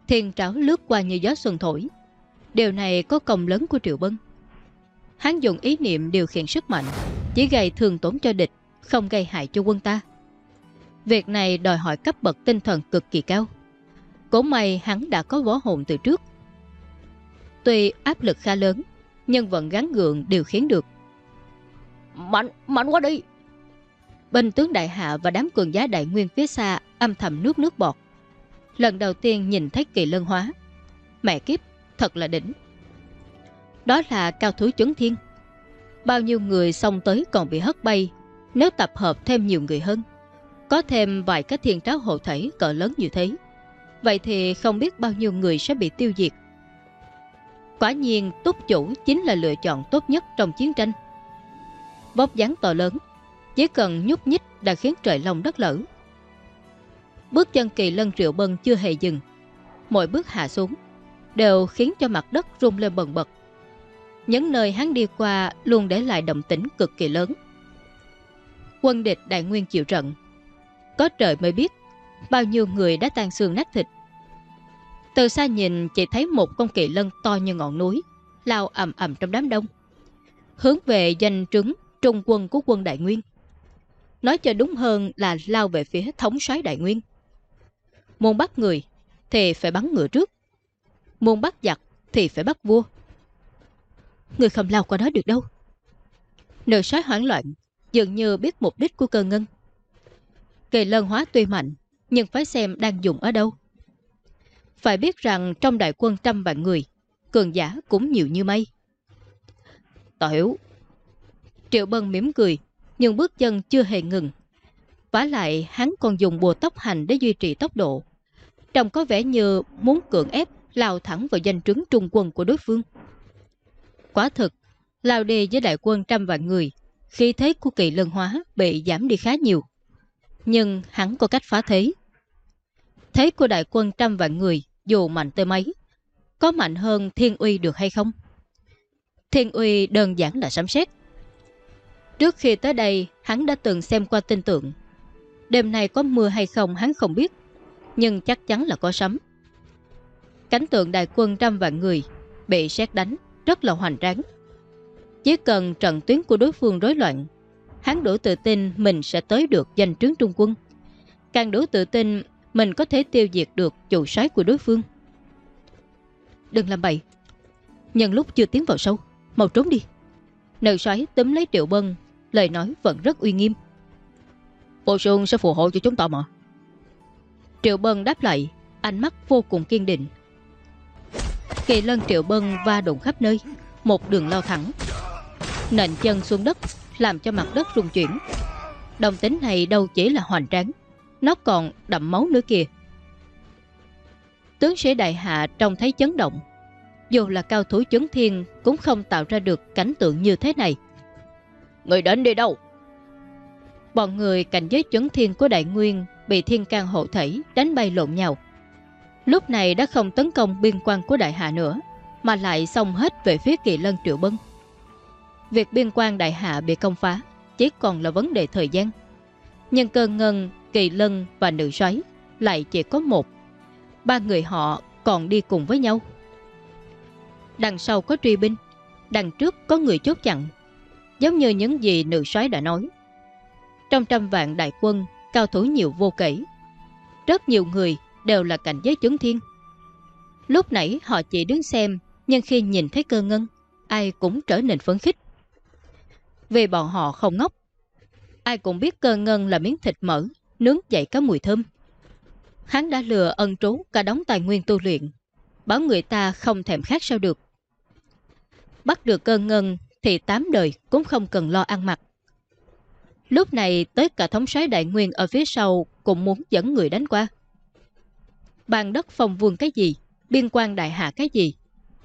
Thiên tráo lướt qua như gió xuân thổi. Điều này có công lớn của Triệu Bân. Hắn dùng ý niệm điều khiển sức mạnh, chỉ gây thường tổn cho địch, không gây hại cho quân ta. Việc này đòi hỏi cấp bậc tinh thần cực kỳ cao. Cố may hắn đã có võ hồn từ trước. Tuy áp lực khá lớn, nhưng vẫn gắn gượng điều khiến được. Mạnh, mạnh quá đi! Bên tướng đại hạ và đám cường giá đại nguyên phía xa âm thầm nước nước bọt. Lần đầu tiên nhìn thấy kỳ lân hóa. Mẹ kiếp, thật là đỉnh. Đó là cao thú chấn thiên. Bao nhiêu người xông tới còn bị hất bay nếu tập hợp thêm nhiều người hơn. Có thêm vài cái thiên tráo hộ thể cỡ lớn như thế. Vậy thì không biết bao nhiêu người sẽ bị tiêu diệt. Quả nhiên túc chủ chính là lựa chọn tốt nhất trong chiến tranh. Vóc dáng to lớn, chỉ cần nhúc nhích đã khiến trời lòng đất lở. Bước chân kỳ lân triệu bân chưa hề dừng. Mỗi bước hạ xuống đều khiến cho mặt đất rung lên bần bật. Những nơi hắn đi qua luôn để lại động tĩnh cực kỳ lớn. Quân địch đại nguyên chịu trận. Có trời mới biết bao nhiêu người đã tan xương nát thịt. Từ xa nhìn chỉ thấy một con kỳ lân to như ngọn núi, lao ầm ầm trong đám đông. Hướng về danh trứng trung quân của quân Đại Nguyên. Nói cho đúng hơn là lao về phía thống soái Đại Nguyên. Muốn bắt người thì phải bắn ngựa trước. Muốn bắt giặc thì phải bắt vua. Người không lao qua đó được đâu. Nữ sói hoảng loạn, dường như biết mục đích của cơ ngân. Kỳ lân hóa tuy mạnh, nhưng phải xem đang dùng ở đâu. Phải biết rằng trong đại quân trăm vạn người, cường giả cũng nhiều như mây. Tao hiểu. Triệu Bân mỉm cười, nhưng bước chân chưa hề ngừng. Vả lại hắn còn dùng bùa tốc hành để duy trì tốc độ. Trông có vẻ như muốn cưỡng ép lao thẳng vào danh trứng trung quân của đối phương. Quả thực, lao đi với đại quân trăm vạn người, khi thế của kỳ lân hóa bị giảm đi khá nhiều. Nhưng hắn có cách phá thế. Thế của đại quân trăm vạn người, dù mạnh tới mấy, có mạnh hơn thiên uy được hay không? Thiên uy đơn giản là sấm sét. Trước khi tới đây, hắn đã từng xem qua tin tượng. Đêm nay có mưa hay không hắn không biết, nhưng chắc chắn là có sấm. Cánh tượng đại quân trăm vạn người bị xét đánh rất là hoành tráng. Chỉ cần trận tuyến của đối phương rối loạn, hắn đủ tự tin mình sẽ tới được danh trướng trung quân. Càng đủ tự tin mình có thể tiêu diệt được chủ soái của đối phương. Đừng làm bậy. Nhân lúc chưa tiến vào sâu, mau trốn đi. Nữ soái túm lấy Triệu Bân, lời nói vẫn rất uy nghiêm. Bộ Sương sẽ phù hộ cho chúng ta mà. Triệu Bân đáp lại, ánh mắt vô cùng kiên định. Kỳ lân Triệu Bân va đụng khắp nơi, một đường lao thẳng. Nện chân xuống đất, làm cho mặt đất rung chuyển. Đồng tính này đâu chỉ là hoành tráng, nó còn đậm máu nữa kìa. Tướng sĩ đại hạ trông thấy chấn động. Dù là cao thủ chấn thiên cũng không tạo ra được cảnh tượng như thế này. Người đến đi đâu? Bọn người cảnh giới chấn thiên của đại nguyên bị thiên can hộ thảy đánh bay lộn nhau. Lúc này đã không tấn công biên quan của đại hạ nữa, mà lại xông hết về phía kỳ lân triệu bân. Việc biên quan đại hạ bị công phá chỉ còn là vấn đề thời gian. Nhưng cơn ngân, kỳ lân và nữ xoáy lại chỉ có một. Ba người họ còn đi cùng với nhau. Đằng sau có truy binh, đằng trước có người chốt chặn. Giống như những gì nữ soái đã nói. Trong trăm vạn đại quân, cao thủ nhiều vô kể. Rất nhiều người đều là cảnh giới chứng thiên. Lúc nãy họ chỉ đứng xem, nhưng khi nhìn thấy cơ ngân, ai cũng trở nên phấn khích. Vì bọn họ không ngốc. Ai cũng biết cơ ngân là miếng thịt mỡ, nướng dậy có mùi thơm. Hắn đã lừa ân trú cả đống tài nguyên tu luyện, bảo người ta không thèm khác sao được. Bắt được cơ ngân thì tám đời cũng không cần lo ăn mặc. Lúc này tới cả thống soái đại nguyên ở phía sau cũng muốn dẫn người đánh qua. Bàn đất phòng vương cái gì, biên quan đại hạ cái gì,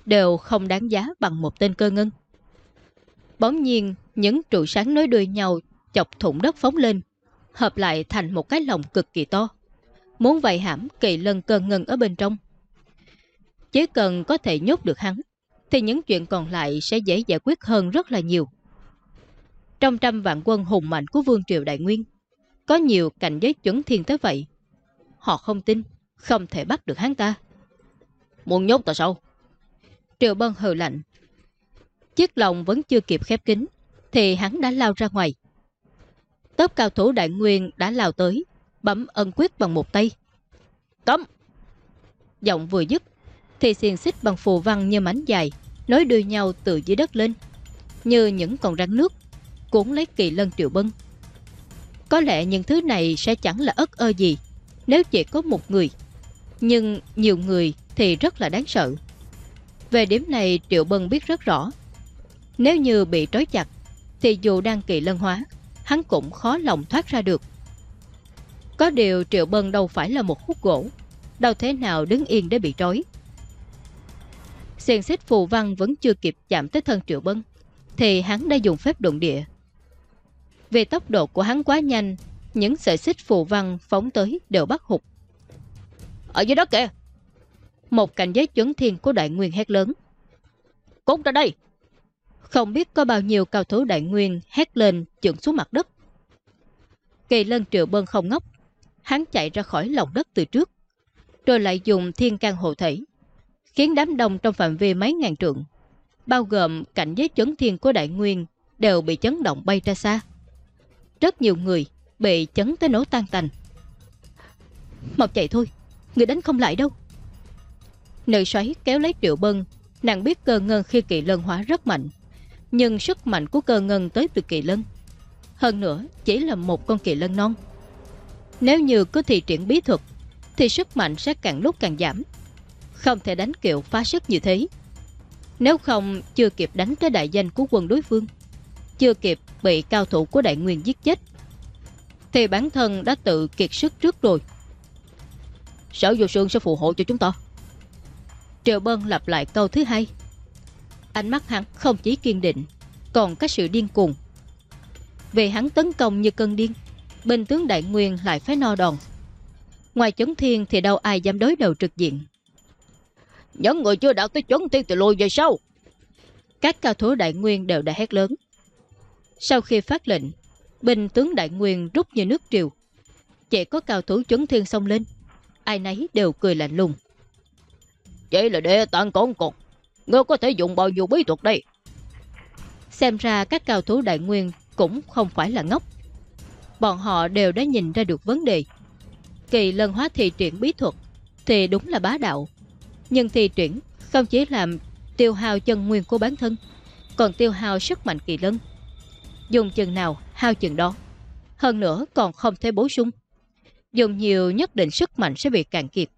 đều không đáng giá bằng một tên cơ ngân. Bỗng nhiên, những trụ sáng nối đuôi nhau chọc thủng đất phóng lên, hợp lại thành một cái lồng cực kỳ to. Muốn vậy hãm kỳ lân cơ ngân ở bên trong. Chỉ cần có thể nhốt được hắn, thì những chuyện còn lại sẽ dễ giải quyết hơn rất là nhiều. Trong trăm vạn quân hùng mạnh của Vương Triều Đại Nguyên, có nhiều cảnh giới chuẩn thiên tới vậy. Họ không tin, không thể bắt được hắn ta. Muốn nhốt ta sao? Triệu Bân hờ lạnh. Chiếc lòng vẫn chưa kịp khép kín, thì hắn đã lao ra ngoài. Tớp cao thủ Đại Nguyên đã lao tới, bấm ân quyết bằng một tay. Cấm! Giọng vừa dứt, thì xiềng xích bằng phù văn như mảnh dài, nối đuôi nhau từ dưới đất lên, như những con rắn nước, cuốn lấy kỳ lân triệu bân. Có lẽ những thứ này sẽ chẳng là ớt ơ gì, nếu chỉ có một người. Nhưng nhiều người thì rất là đáng sợ. Về điểm này Triệu Bân biết rất rõ. Nếu như bị trói chặt, thì dù đang kỳ lân hóa, hắn cũng khó lòng thoát ra được. Có điều Triệu Bân đâu phải là một khúc gỗ, đâu thế nào đứng yên để bị trói. Xiền xích phù văn vẫn chưa kịp chạm tới thân Triệu Bân, thì hắn đã dùng phép đụng địa. Vì tốc độ của hắn quá nhanh, những sợi xích phù văn phóng tới đều bắt hụt. Ở dưới đất kìa! Một cảnh giới chuẩn thiên của đại nguyên hét lớn. Cút ra đây! Không biết có bao nhiêu cao thủ đại nguyên hét lên trượn xuống mặt đất. Kỳ lân triệu bơn không ngốc. Hắn chạy ra khỏi lòng đất từ trước. Rồi lại dùng thiên can hộ thể. Khiến đám đông trong phạm vi mấy ngàn trượng. Bao gồm cảnh giới chấn thiên của đại nguyên đều bị chấn động bay ra xa. Rất nhiều người bị chấn tới nổ tan tành. Mau chạy thôi, người đánh không lại đâu. Nữ xoáy kéo lấy triệu bân, nàng biết cơ ngân khi kỳ lân hóa rất mạnh. Nhưng sức mạnh của cơ ngân tới từ kỳ lân. Hơn nữa, chỉ là một con kỳ lân non. Nếu như có thị triển bí thuật, thì sức mạnh sẽ càng lúc càng giảm. Không thể đánh kiệu phá sức như thế. Nếu không, chưa kịp đánh tới đại danh của quân đối phương. Chưa kịp bị cao thủ của đại nguyên giết chết. Thì bản thân đã tự kiệt sức trước rồi. Sở Vô Sương sẽ phù hộ cho chúng ta. Triệu Bân lặp lại câu thứ hai. Ánh mắt hắn không chỉ kiên định, còn có sự điên cuồng. vì hắn tấn công như cơn điên, binh tướng Đại Nguyên lại phải no đòn. Ngoài chấn thiên thì đâu ai dám đối đầu trực diện. Những người chưa đạt tới chấn thiên thì lùi về sau. Các cao thủ Đại Nguyên đều đã hét lớn. Sau khi phát lệnh, binh tướng Đại Nguyên rút như nước triều. Chỉ có cao thủ chấn thiên xông lên. Ai nấy đều cười lạnh lùng. Chỉ là để tặng con cột. Ngươi có thể dùng bao nhiêu bí thuật đây? Xem ra các cao thủ đại nguyên cũng không phải là ngốc. Bọn họ đều đã nhìn ra được vấn đề. Kỳ lần hóa thị triển bí thuật thì đúng là bá đạo. Nhưng thị triển không chỉ làm tiêu hao chân nguyên của bản thân, còn tiêu hao sức mạnh kỳ lân. Dùng chừng nào hao chừng đó. Hơn nữa còn không thể bổ sung. Dùng nhiều nhất định sức mạnh sẽ bị cạn kiệt.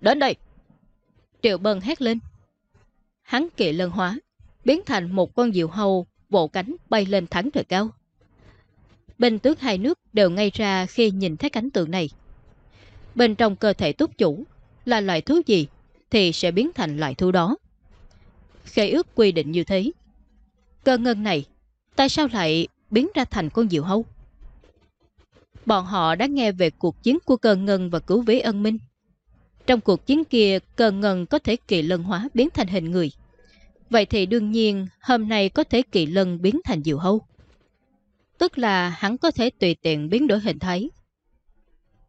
Đến đây! Triệu Bân hét lên. Hắn kỵ lân hóa, biến thành một con diều hâu bộ cánh bay lên thẳng trời cao. Bình tướng hai nước đều ngay ra khi nhìn thấy cảnh tượng này. Bên trong cơ thể túc chủ là loại thú gì thì sẽ biến thành loại thú đó. Khế ước quy định như thế. Cơ ngân này tại sao lại biến ra thành con diều hâu? Bọn họ đã nghe về cuộc chiến của cờ ngân và cứu vế ân minh. Trong cuộc chiến kia, cờ ngân có thể kỳ lân hóa biến thành hình người. Vậy thì đương nhiên, hôm nay có thể kỳ lân biến thành diều hâu. Tức là hắn có thể tùy tiện biến đổi hình thái.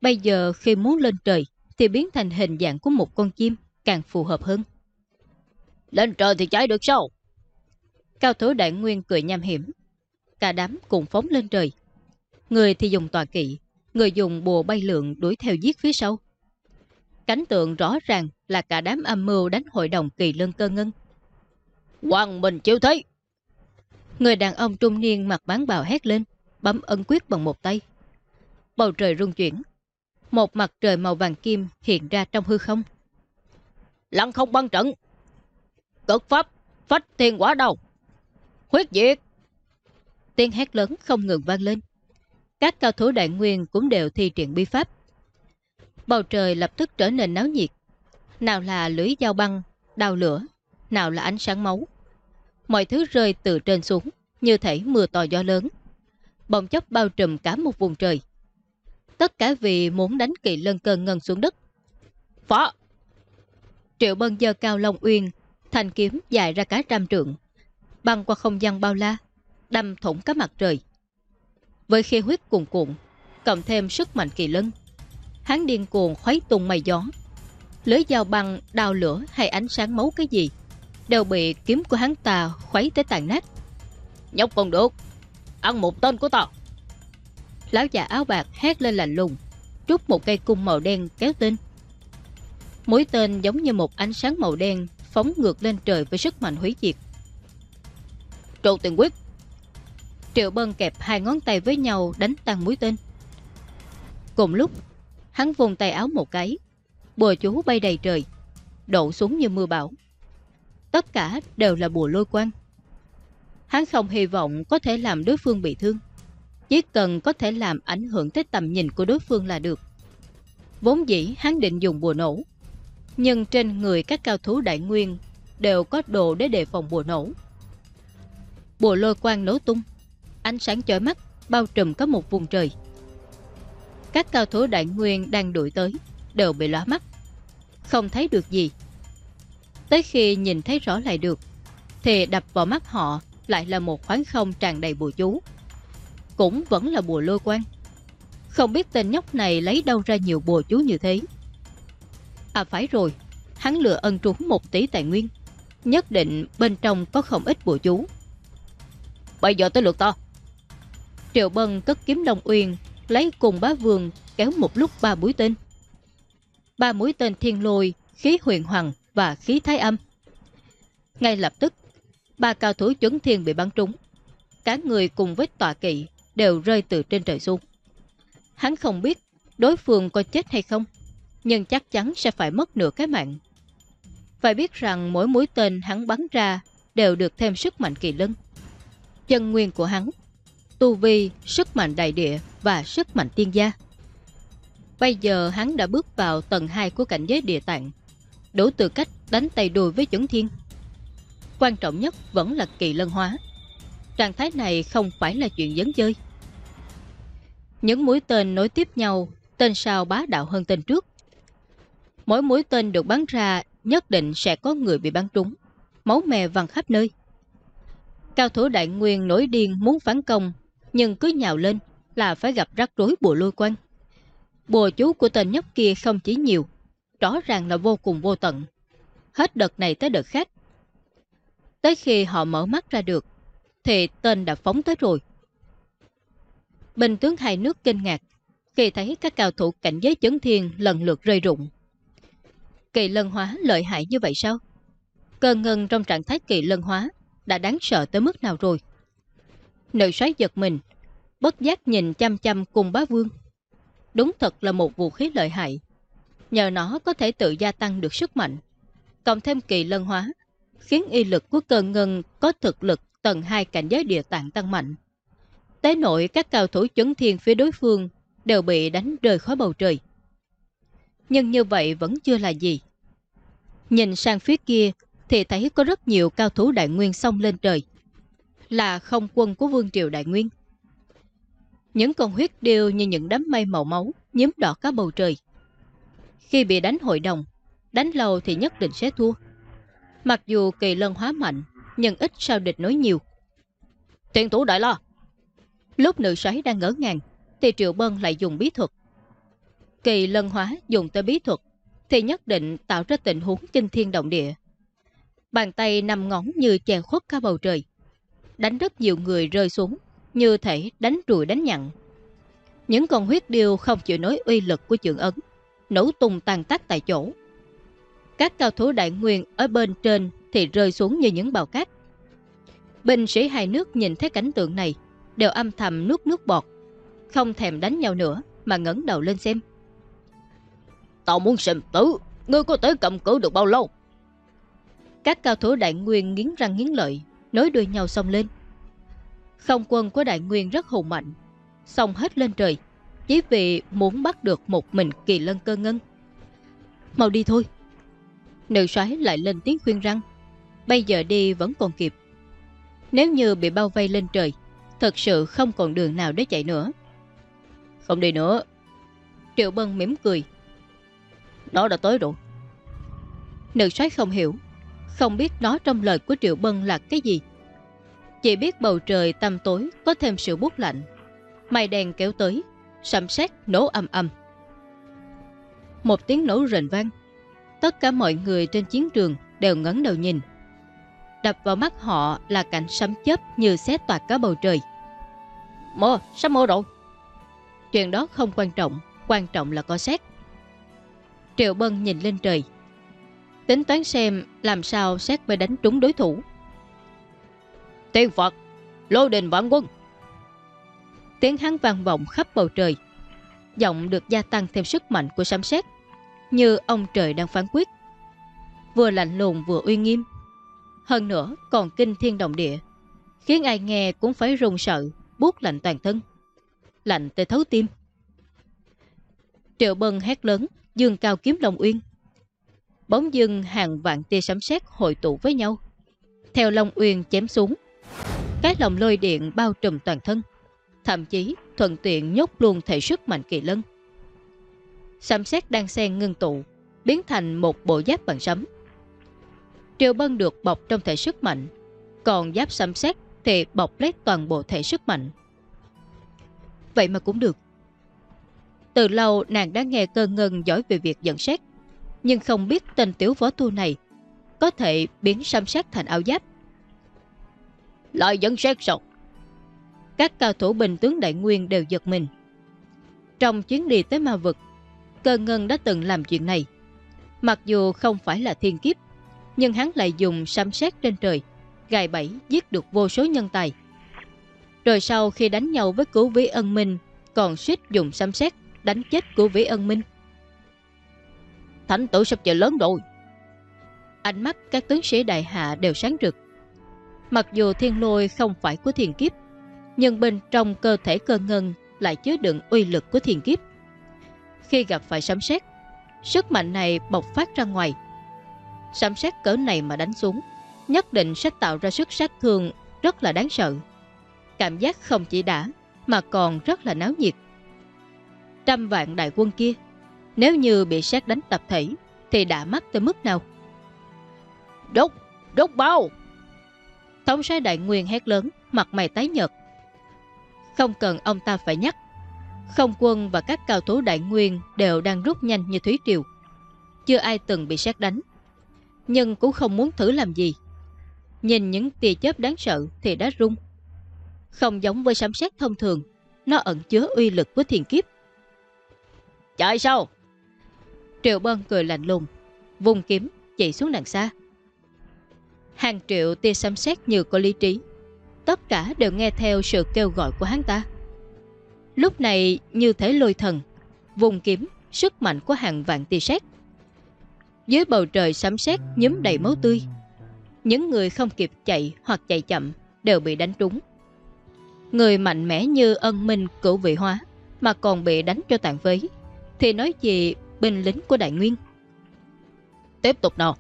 Bây giờ khi muốn lên trời, thì biến thành hình dạng của một con chim càng phù hợp hơn. Lên trời thì chạy được sao? Cao thủ đại nguyên cười nham hiểm. Cả đám cùng phóng lên trời. Người thì dùng tòa kỵ, người dùng bùa bay lượng đuổi theo giết phía sau. Cánh tượng rõ ràng là cả đám âm mưu đánh hội đồng kỳ lân cơ ngân. Hoàng Minh chịu thấy! Người đàn ông trung niên mặc bán bào hét lên, bấm ấn quyết bằng một tay. Bầu trời rung chuyển. Một mặt trời màu vàng kim hiện ra trong hư không. Lăng không băng trận! Cực pháp! Phách thiên quả đầu! Huyết diệt! Tiếng hét lớn không ngừng vang lên. Các cao thủ đại nguyên cũng đều thi triển bi pháp. Bầu trời lập tức trở nên náo nhiệt. Nào là lưới dao băng, đào lửa, nào là ánh sáng máu. Mọi thứ rơi từ trên xuống, như thể mưa to gió lớn. Bỗng chốc bao trùm cả một vùng trời. Tất cả vì muốn đánh kỳ lân cơn ngân xuống đất. Phó! Triệu bân dơ cao Long Uyên, thanh kiếm dài ra cả trăm trượng. Băng qua không gian bao la, đâm thủng cả mặt trời. Với khi huyết cuồn cuộn, cộng thêm sức mạnh kỳ lân, hắn điên cuồng khuấy tung mây gió. Lưới dao băng, đào lửa hay ánh sáng máu cái gì, đều bị kiếm của hắn ta khuấy tới tàn nát. Nhóc còn được, ăn một tên của tao. Lão già áo bạc hét lên lạnh lùng, trút một cây cung màu đen kéo tên. Mũi tên giống như một ánh sáng màu đen phóng ngược lên trời với sức mạnh hủy diệt. Trụ tiền quyết Triệu Bân kẹp hai ngón tay với nhau đánh tan mũi tên. Cùng lúc, hắn vùng tay áo một cái, bùa chú bay đầy trời, đổ xuống như mưa bão. Tất cả đều là bùa lôi quang. Hắn không hy vọng có thể làm đối phương bị thương, chỉ cần có thể làm ảnh hưởng tới tầm nhìn của đối phương là được. Vốn dĩ hắn định dùng bùa nổ, nhưng trên người các cao thú đại nguyên đều có đồ để đề phòng bùa nổ bộ lôi quang nổ tung, ánh sáng chói mắt bao trùm có một vùng trời. Các cao thủ đại nguyên đang đuổi tới đều bị lóa mắt, không thấy được gì. Tới khi nhìn thấy rõ lại được, thì đập vào mắt họ lại là một khoáng không tràn đầy bùa chú. Cũng vẫn là bùa lôi quang Không biết tên nhóc này lấy đâu ra nhiều bùa chú như thế. À phải rồi, hắn lừa ân trúng một tỷ tài nguyên. Nhất định bên trong có không ít bùa chú. Bây giờ tới lượt to. Triệu Bân cất kiếm Long Uyên, lấy cùng bá vương kéo một lúc ba mũi tên. Ba mũi tên thiên lôi, khí huyền hoàng và khí thái âm. Ngay lập tức, ba cao thủ chuẩn thiên bị bắn trúng. Cả người cùng với tọa kỵ đều rơi từ trên trời xuống. Hắn không biết đối phương có chết hay không, nhưng chắc chắn sẽ phải mất nửa cái mạng. Phải biết rằng mỗi mũi tên hắn bắn ra đều được thêm sức mạnh kỳ lân. Chân nguyên của hắn tu vi, sức mạnh đại địa và sức mạnh tiên gia. Bây giờ hắn đã bước vào tầng 2 của cảnh giới địa tạng, đủ tư cách đánh tay đùi với chuẩn thiên. Quan trọng nhất vẫn là kỳ lân hóa. Trạng thái này không phải là chuyện dấn chơi. Những mũi tên nối tiếp nhau, tên sau bá đạo hơn tên trước. Mỗi mũi tên được bắn ra nhất định sẽ có người bị bắn trúng, máu mè văng khắp nơi. Cao thủ đại nguyên nổi điên muốn phản công nhưng cứ nhào lên là phải gặp rắc rối bùa lôi quan. Bùa chú của tên nhóc kia không chỉ nhiều, rõ ràng là vô cùng vô tận. Hết đợt này tới đợt khác. Tới khi họ mở mắt ra được, thì tên đã phóng tới rồi. Bình tướng hai nước kinh ngạc khi thấy các cao thủ cảnh giới chấn thiên lần lượt rơi rụng. Kỳ lân hóa lợi hại như vậy sao? Cơ ngân trong trạng thái kỳ lân hóa đã đáng sợ tới mức nào rồi? Nữ xoáy giật mình, bất giác nhìn chăm chăm cùng bá vương. Đúng thật là một vũ khí lợi hại. Nhờ nó có thể tự gia tăng được sức mạnh, cộng thêm kỳ lân hóa, khiến y lực của cơn ngân có thực lực tầng 2 cảnh giới địa tạng tăng mạnh. Tế nội các cao thủ chấn thiên phía đối phương đều bị đánh rơi khỏi bầu trời. Nhưng như vậy vẫn chưa là gì. Nhìn sang phía kia thì thấy có rất nhiều cao thủ đại nguyên xông lên trời là không quân của Vương Triều Đại Nguyên. Những con huyết điêu như những đám mây màu máu nhiễm đỏ cả bầu trời. Khi bị đánh hội đồng, đánh lâu thì nhất định sẽ thua. Mặc dù kỳ lân hóa mạnh, nhưng ít sao địch nói nhiều. Tiền thủ đại lo! Lúc nữ xoáy đang ngỡ ngàng, thì Triệu Bân lại dùng bí thuật. Kỳ lân hóa dùng tới bí thuật, thì nhất định tạo ra tình huống kinh thiên động địa. Bàn tay nằm ngón như chèn khuất cả bầu trời đánh rất nhiều người rơi xuống, như thể đánh rùi đánh nhặn. Những con huyết điêu không chịu nối uy lực của trường ấn, nổ tung tàn tác tại chỗ. Các cao thủ đại nguyên ở bên trên thì rơi xuống như những bào cát. Binh sĩ hai nước nhìn thấy cảnh tượng này, đều âm thầm nuốt nước bọt, không thèm đánh nhau nữa mà ngẩng đầu lên xem. Tao muốn xem tử, ngươi có thể cầm cử được bao lâu? Các cao thủ đại nguyên nghiến răng nghiến lợi, nối đuôi nhau xông lên. Không quân của đại nguyên rất hùng mạnh, xông hết lên trời, chỉ vì muốn bắt được một mình kỳ lân cơ ngân. Mau đi thôi. Nữ soái lại lên tiếng khuyên răng. Bây giờ đi vẫn còn kịp. Nếu như bị bao vây lên trời, thật sự không còn đường nào để chạy nữa. Không đi nữa. Triệu Bân mỉm cười. Nó đã tới rồi. Nữ soái không hiểu, không biết nói trong lời của Triệu Bân là cái gì. Chỉ biết bầu trời tăm tối có thêm sự bút lạnh. Mây đèn kéo tới, sầm sét nổ âm âm. Một tiếng nổ rền vang. Tất cả mọi người trên chiến trường đều ngấn đầu nhìn. Đập vào mắt họ là cảnh sấm chớp như xé toạc cả bầu trời. Mơ, sắp mơ rồi. Chuyện đó không quan trọng, quan trọng là có xét. Triệu Bân nhìn lên trời. Tính toán xem làm sao xét mới đánh trúng đối thủ. Tiên Phật, lô đình vạn quân. Tiếng hắn vang vọng khắp bầu trời. Giọng được gia tăng thêm sức mạnh của sấm sét như ông trời đang phán quyết. Vừa lạnh lùng vừa uy nghiêm. Hơn nữa còn kinh thiên động địa, khiến ai nghe cũng phải run sợ, buốt lạnh toàn thân. Lạnh tới thấu tim. Triệu Bân hét lớn, dương cao kiếm Long Uyên. Bóng dưng hàng vạn tia sấm sét hội tụ với nhau. Theo Long Uyên chém xuống. Cái lồng lôi điện bao trùm toàn thân. Thậm chí thuận tiện nhốt luôn thể sức mạnh kỳ lân. Sấm sét đang xen ngưng tụ, biến thành một bộ giáp bằng sấm. Triệu Bân được bọc trong thể sức mạnh, còn giáp sấm sét thì bọc lấy toàn bộ thể sức mạnh. Vậy mà cũng được. Từ lâu nàng đã nghe cơ ngân giỏi về việc dẫn xét, nhưng không biết tên tiểu võ tu này có thể biến sấm sét thành áo giáp. Lại dẫn xét sao? Các cao thủ bình tướng đại nguyên đều giật mình. Trong chuyến đi tới ma vực, cơ ngân đã từng làm chuyện này. Mặc dù không phải là thiên kiếp, nhưng hắn lại dùng sấm sét trên trời, gài bẫy giết được vô số nhân tài. Rồi sau khi đánh nhau với cứu vĩ ân minh, còn suýt dùng sấm sét đánh chết cứu vĩ ân minh. Thánh tử sắp trời lớn rồi. Ánh mắt các tướng sĩ đại hạ đều sáng rực. Mặc dù thiên lôi không phải của thiên kiếp, nhưng bên trong cơ thể cơ ngân lại chứa đựng uy lực của thiên kiếp. Khi gặp phải sấm sét, sức mạnh này bộc phát ra ngoài. Sấm sét cỡ này mà đánh xuống, nhất định sẽ tạo ra sức sát thương rất là đáng sợ. Cảm giác không chỉ đã, mà còn rất là náo nhiệt. Trăm vạn đại quân kia, nếu như bị sát đánh tập thể, thì đã mắc tới mức nào? Đốt, đốt bao! Thống soái đại nguyên hét lớn, mặt mày tái nhợt. Không cần ông ta phải nhắc, không quân và các cao thủ đại nguyên đều đang rút nhanh như thủy triều. Chưa ai từng bị sát đánh, nhưng cũng không muốn thử làm gì. Nhìn những tia chớp đáng sợ thì đã rung. Không giống với sấm sét thông thường, nó ẩn chứa uy lực của thiền kiếp. Chạy sao? Triệu Bân cười lạnh lùng, vùng kiếm chạy xuống đằng xa. Hàng triệu tia sấm sét như có lý trí, tất cả đều nghe theo sự kêu gọi của hắn ta. Lúc này như thế lôi thần, vùng kiếm, sức mạnh của hàng vạn tia sét. Dưới bầu trời sấm sét nhúm đầy máu tươi. Những người không kịp chạy hoặc chạy chậm đều bị đánh trúng. Người mạnh mẽ như ân minh cửu vị hóa mà còn bị đánh cho tàn phế thì nói gì binh lính của đại nguyên. Tiếp tục nào.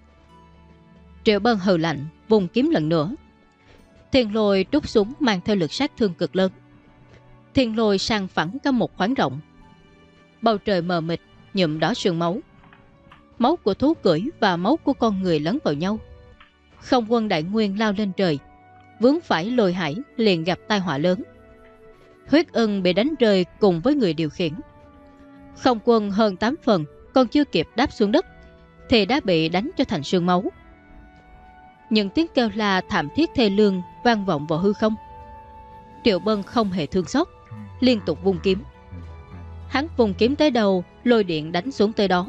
Triệu Bân hừ lạnh, vùng kiếm lần nữa. Thiên lôi trút súng mang theo lực sát thương cực lớn. Thiên lôi sang phẳng cả một khoảng rộng. Bầu trời mờ mịt, nhuộm đỏ sương máu. Máu của thú cưỡi và máu của con người lấn vào nhau. Không quân đại nguyên lao lên trời, vướng phải lôi hải liền gặp tai họa lớn. Huyết ưng bị đánh rơi cùng với người điều khiển. Không quân hơn 8 phần, còn chưa kịp đáp xuống đất, thì đã bị đánh cho thành sương máu. Những tiếng kêu la thảm thiết thê lương vang vọng vào hư không. Triệu Bân không hề thương xót, liên tục vung kiếm. Hắn vùng kiếm tới đầu, lôi điện đánh xuống tới đó.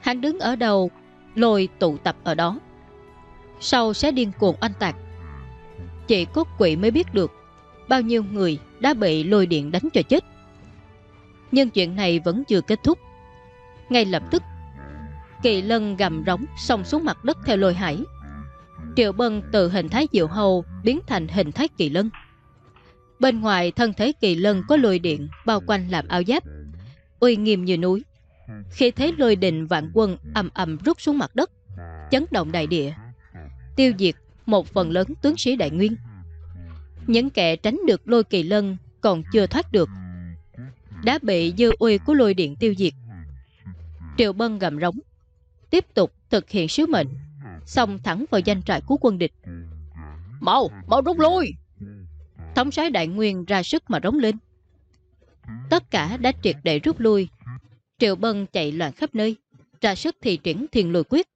Hắn đứng ở đầu, lôi tụ tập ở đó. Sau sẽ điên cuồng oanh tạc. Chỉ có quỷ mới biết được bao nhiêu người đã bị lôi điện đánh cho chết. Nhưng chuyện này vẫn chưa kết thúc. Ngay lập tức, kỳ lân gầm rống xông xuống mặt đất theo lôi hải. Triệu Bân từ hình thái diệu hầu biến thành hình thái kỳ lân. Bên ngoài thân thế kỳ lân có lôi điện bao quanh làm áo giáp, uy nghiêm như núi. Khi thấy lôi đình vạn quân ầm ầm rút xuống mặt đất, chấn động đại địa, tiêu diệt một phần lớn tướng sĩ đại nguyên. Những kẻ tránh được lôi kỳ lân còn chưa thoát được, đã bị dư uy của lôi điện tiêu diệt. Triệu Bân gầm rống, tiếp tục thực hiện sứ mệnh, xông thẳng vào danh trại của quân địch. Mau, mau rút lui! Thống soái đại nguyên ra sức mà rống lên. Tất cả đã triệt để rút lui. Triệu Bân chạy loạn khắp nơi, ra sức thì triển thiền lùi quyết.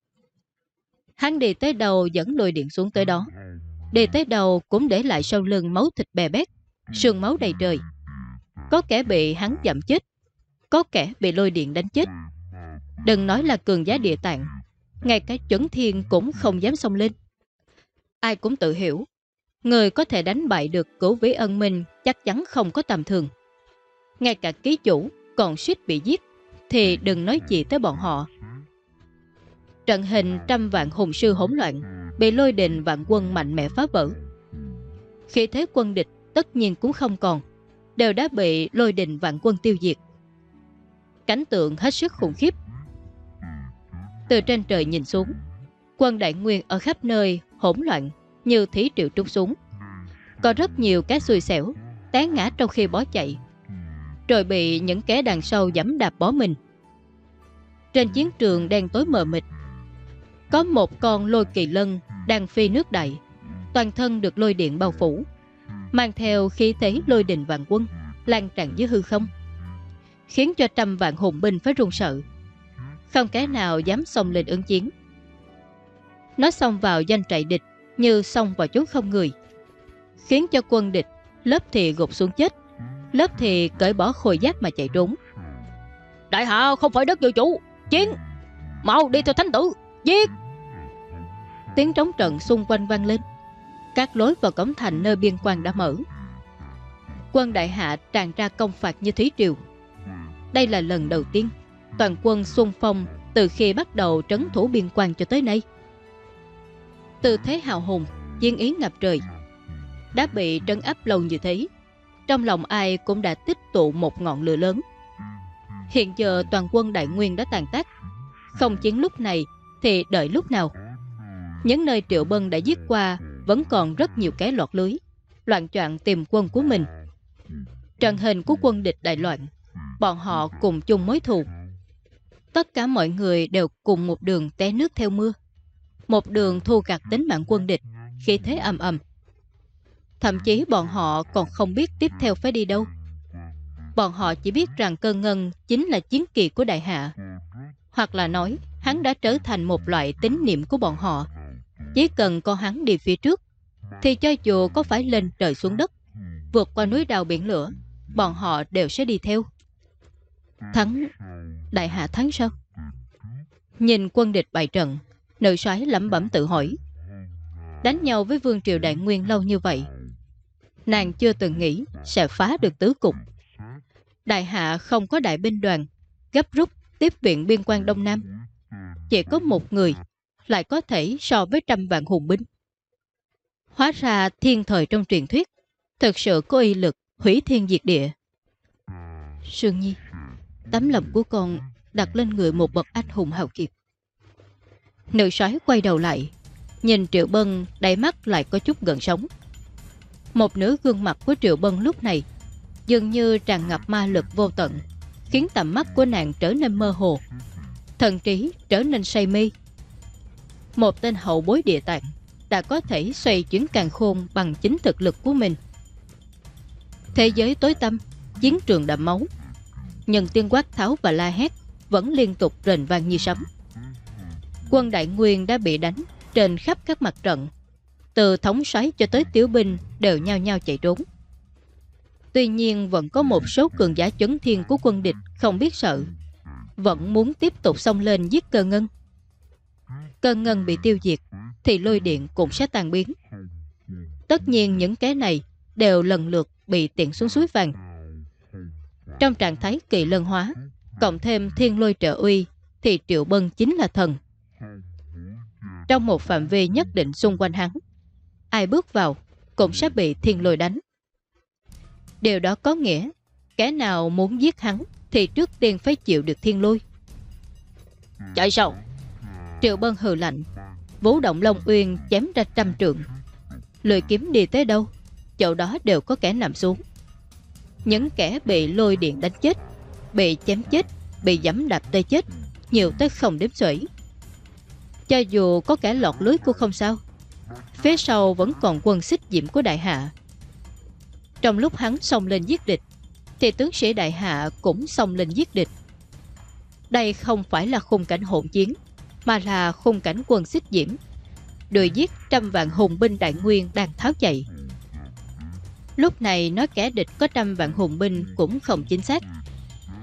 Hắn đi tới đầu dẫn lùi điện xuống tới đó. Đi tới đầu cũng để lại sau lưng máu thịt bè bét, sương máu đầy trời. Có kẻ bị hắn giảm chết, có kẻ bị lôi điện đánh chết. Đừng nói là cường giá địa tạng, ngay cả chuẩn thiên cũng không dám xông lên. Ai cũng tự hiểu, người có thể đánh bại được cửu vĩ ân minh chắc chắn không có tầm thường. Ngay cả ký chủ còn suýt bị giết, thì đừng nói gì tới bọn họ. Trận hình trăm vạn hùng sư hỗn loạn, bị lôi đình vạn quân mạnh mẽ phá vỡ. Khi thế quân địch tất nhiên cũng không còn, đều đã bị lôi đình vạn quân tiêu diệt. Cảnh tượng hết sức khủng khiếp. Từ trên trời nhìn xuống, quân đại nguyên ở khắp nơi hỗn loạn như thí triệu trúng xuống. Có rất nhiều cái xui xẻo, té ngã trong khi bó chạy, rồi bị những kẻ đằng sau giẫm đạp bó mình. Trên chiến trường đen tối mờ mịt, có một con lôi kỳ lân đang phi nước đại, toàn thân được lôi điện bao phủ, mang theo khí thế lôi đình vạn quân, lan tràn dưới hư không, khiến cho trăm vạn hùng binh phải run sợ. Không kẻ nào dám xông lên ứng chiến. Nó xông vào danh trại địch như xông vào chốn không người, khiến cho quân địch lớp thì gục xuống chết, lớp thì cởi bỏ khôi giáp mà chạy trốn. Đại hạ không phải đất dự chủ, chiến! Mau đi theo thánh tử, giết! Tiếng trống trận xung quanh vang lên, các lối vào cổng thành nơi biên quan đã mở. Quân đại hạ tràn ra công phạt như thúy triều. Đây là lần đầu tiên toàn quân xung phong từ khi bắt đầu trấn thủ biên quan cho tới nay. Từ thế hào hùng, chiến ý ngập trời, đã bị trấn áp lâu như thế. Trong lòng ai cũng đã tích tụ một ngọn lửa lớn. Hiện giờ toàn quân đại nguyên đã tàn tác. Không chiến lúc này thì đợi lúc nào. Những nơi Triệu Bân đã giết qua vẫn còn rất nhiều cái lọt lưới, loạn choạng tìm quân của mình. Trận hình của quân địch đại loạn, bọn họ cùng chung mối thù. Tất cả mọi người đều cùng một đường té nước theo mưa. Một đường thu gặt tính mạng quân địch khi thế ầm ầm. Thậm chí bọn họ còn không biết tiếp theo phải đi đâu. Bọn họ chỉ biết rằng cơ ngân chính là chiến kỳ của đại hạ. Hoặc là nói hắn đã trở thành một loại tín niệm của bọn họ. Chỉ cần có hắn đi phía trước, thì cho dù có phải lên trời xuống đất, vượt qua núi đào biển lửa, bọn họ đều sẽ đi theo. Thắng, đại hạ thắng sao? Nhìn quân địch bại trận, nữ soái lẩm bẩm tự hỏi. Đánh nhau với vương triều đại nguyên lâu như vậy, nàng chưa từng nghĩ sẽ phá được tứ cục. Đại hạ không có đại binh đoàn, gấp rút tiếp viện biên quan Đông Nam. Chỉ có một người lại có thể so với trăm vạn hùng binh. Hóa ra thiên thời trong truyền thuyết thật sự có y lực hủy thiên diệt địa. Sương Nhi, tấm lòng của con đặt lên người một bậc anh hùng hào kiệt. Nữ sói quay đầu lại, nhìn Triệu Bân đáy mắt lại có chút gần sống. Một nửa gương mặt của Triệu Bân lúc này dường như tràn ngập ma lực vô tận, khiến tầm mắt của nàng trở nên mơ hồ, thần trí trở nên say mê. Một tên hậu bối địa tạng đã có thể xoay chuyển càng khôn bằng chính thực lực của mình. Thế giới tối tăm, chiến trường đậm máu, nhân tiên quát tháo và la hét vẫn liên tục rền vang như sấm. Quân đại nguyên đã bị đánh trên khắp các mặt trận, từ thống soái cho tới tiểu binh đều nhao nhao chạy trốn. Tuy nhiên vẫn có một số cường giả chấn thiên của quân địch không biết sợ. Vẫn muốn tiếp tục xông lên giết cơ ngân. Cơ ngân bị tiêu diệt thì lôi điện cũng sẽ tan biến. Tất nhiên những cái này đều lần lượt bị tiện xuống suối vàng. Trong trạng thái kỳ lân hóa, cộng thêm thiên lôi trợ uy, thì Triệu Bân chính là thần. Trong một phạm vi nhất định xung quanh hắn, ai bước vào cũng sẽ bị thiên lôi đánh. Điều đó có nghĩa, kẻ nào muốn giết hắn thì trước tiên phải chịu được thiên lôi. Chạy sao? Triệu Bân hừ lạnh, vũ động Long Uyên chém ra trăm trượng. Lười kiếm đi tới đâu, chỗ đó đều có kẻ nằm xuống. Những kẻ bị lôi điện đánh chết, bị chém chết, bị giẫm đạp tê chết, nhiều tới không đếm xuể. Cho dù có kẻ lọt lưới cũng không sao. Phía sau vẫn còn quân xích diễm của đại hạ. Trong lúc hắn xông lên giết địch, thì tướng sĩ đại hạ cũng xông lên giết địch. Đây không phải là khung cảnh hỗn chiến, mà là khung cảnh quân xích diễm. Đuổi giết trăm vạn hùng binh đại nguyên đang tháo chạy. Lúc này nói kẻ địch có trăm vạn hùng binh cũng không chính xác.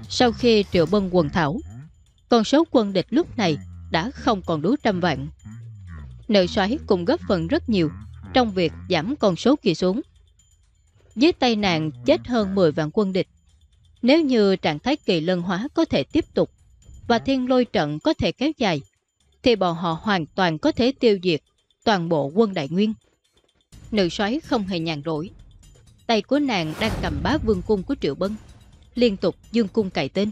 Sau khi triệu bân quần thảo, con số quân địch lúc này đã không còn đủ trăm vạn. Nữ xoáy cũng góp phần rất nhiều trong việc giảm con số kia xuống. Dưới tay nàng chết hơn 10 vạn quân địch. Nếu như trạng thái kỳ lân hóa có thể tiếp tục và thiên lôi trận có thể kéo dài, thì bọn họ hoàn toàn có thể tiêu diệt toàn bộ quân đại nguyên. Nữ soái không hề nhàn rỗi. Tay của nàng đang cầm bá vương cung của Triệu Bân, liên tục dương cung cài tên.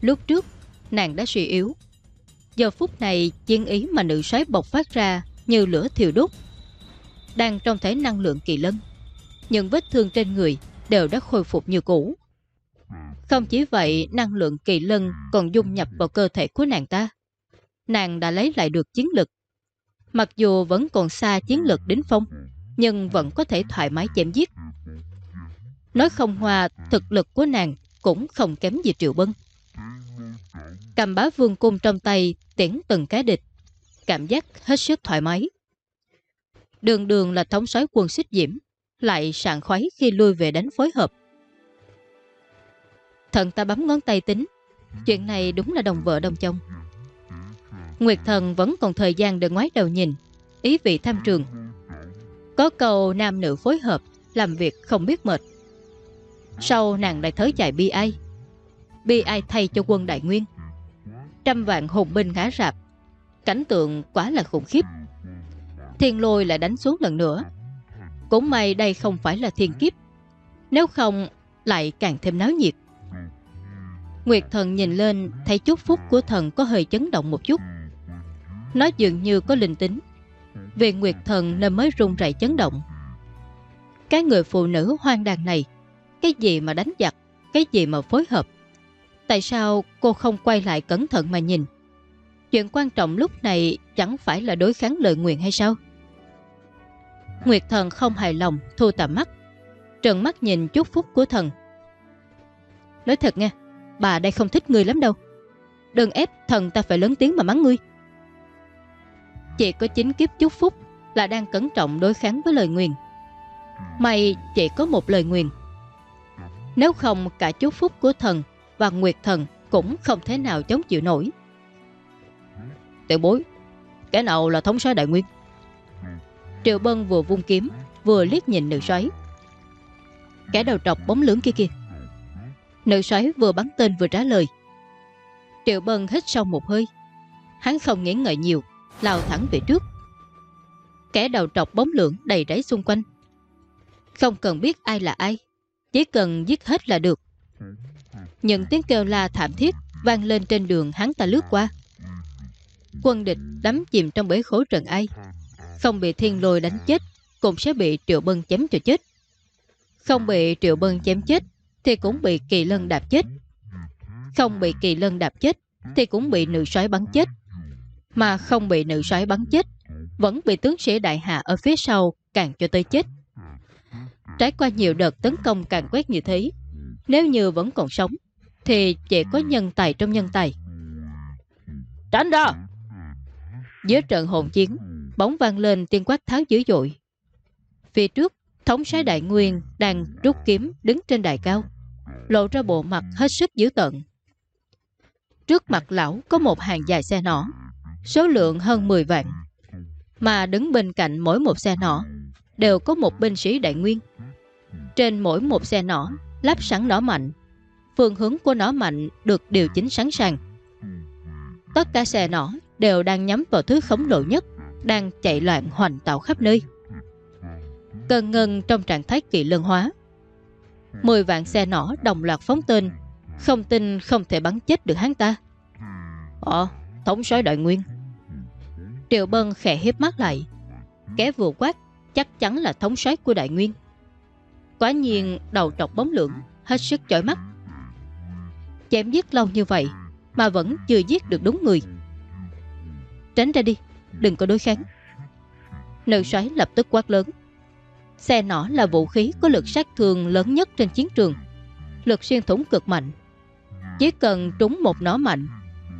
Lúc trước, nàng đã suy yếu. Giờ phút này, chiến ý mà nữ soái bộc phát ra như lửa thiêu đốt. Đang trong thể năng lượng kỳ lân, những vết thương trên người đều đã khôi phục như cũ. Không chỉ vậy, năng lượng kỳ lân còn dung nhập vào cơ thể của nàng ta. Nàng đã lấy lại được chiến lực. Mặc dù vẫn còn xa chiến lực đến phong, nhưng vẫn có thể thoải mái chém giết. Nói không hoa, thực lực của nàng cũng không kém gì Triệu Bân. Cầm bá vương cung trong tay, tiễn từng cái địch. Cảm giác hết sức thoải mái. Đường đường là thống soái quân xích diễm, lại sảng khoái khi lui về đánh phối hợp. Thần ta bấm ngón tay tính, chuyện này đúng là đồng vợ đồng chồng. Nguyệt thần vẫn còn thời gian để ngoái đầu nhìn, ý vị tham trường. Có câu nam nữ phối hợp, làm việc không biết mệt. Sau nàng lại thới chạy bi ai. Bi ai thay cho quân đại nguyên. Trăm vạn hùng binh ngã rạp. Cảnh tượng quá là khủng khiếp. Thiên lôi lại đánh xuống lần nữa. Cũng may đây không phải là thiên kiếp. Nếu không, lại càng thêm náo nhiệt. Nguyệt thần nhìn lên thấy chút phúc của thần có hơi chấn động một chút. Nó dường như có linh tính. Về Nguyệt thần nên mới run rẩy chấn động. Cái người phụ nữ hoang đàn này, cái gì mà đánh giặc, cái gì mà phối hợp. Tại sao cô không quay lại cẩn thận mà nhìn? Chuyện quan trọng lúc này chẳng phải là đối kháng lời nguyện hay sao? Nguyệt thần không hài lòng, thu tầm mắt. Trần mắt nhìn chút phúc của thần. Nói thật nha, bà đây không thích ngươi lắm đâu. Đừng ép thần ta phải lớn tiếng mà mắng ngươi. Chị có chính kiếp chúc phúc là đang cẩn trọng đối kháng với lời nguyền. May chỉ có một lời nguyền. Nếu không cả chúc phúc của thần và nguyệt thần cũng không thể nào chống chịu nổi. Tiểu bối, cái nào là thống soái đại nguyên? Triệu Bân vừa vung kiếm, vừa liếc nhìn nữ soái. Kẻ đầu trọc bóng lưỡng kia kia. Nữ soái vừa bắn tên vừa trả lời. Triệu Bân hít sâu một hơi. Hắn không nghĩ ngợi nhiều, lao thẳng về trước. Kẻ đầu trọc bóng lưỡng đầy rẫy xung quanh. Không cần biết ai là ai, chỉ cần giết hết là được. Những tiếng kêu la thảm thiết vang lên trên đường hắn ta lướt qua. Quân địch đắm chìm trong bể khối trần ai. Không bị thiên lôi đánh chết, cũng sẽ bị triệu bân chém cho chết. Không bị triệu bân chém chết, thì cũng bị kỳ lân đạp chết. Không bị kỳ lân đạp chết, thì cũng bị nữ soái bắn chết. Mà không bị nữ soái bắn chết, vẫn bị tướng sĩ đại hạ ở phía sau càng cho tới chết. Trải qua nhiều đợt tấn công càng quét như thế, nếu như vẫn còn sống, thì chỉ có nhân tài trong nhân tài. Tránh ra! Dưới trận hồn chiến, bóng vang lên tiên quát tháo dữ dội. Phía trước, Thống soái đại nguyên đang rút kiếm đứng trên đài cao, lộ ra bộ mặt hết sức dữ tợn. Trước mặt lão có một hàng dài xe nỏ, số lượng hơn 10 vạn, mà đứng bên cạnh mỗi một xe nỏ đều có một binh sĩ đại nguyên. Trên mỗi một xe nỏ lắp sẵn nỏ mạnh, phương hướng của nỏ mạnh được điều chỉnh sẵn sàng. Tất cả xe nỏ đều đang nhắm vào thứ khổng lồ nhất, đang chạy loạn hoành tạo khắp nơi. Cơn ngân trong trạng thái kỳ lân hóa. Mười vạn xe nỏ đồng loạt phóng tên, không tin không thể bắn chết được hắn ta. Ờ, thống soái đại nguyên. Triệu Bân khẽ hiếp mắt lại. Kẻ vừa quát chắc chắn là thống soái của đại nguyên. Quá nhiên đầu trọc bóng lượng, hết sức chói mắt. Chém giết lâu như vậy mà vẫn chưa giết được đúng người. Tránh ra đi, đừng có đối kháng. Nữ soái lập tức quát lớn. Xe nỏ là vũ khí có lực sát thương lớn nhất trên chiến trường. Lực xuyên thủng cực mạnh. Chỉ cần trúng một nỏ mạnh,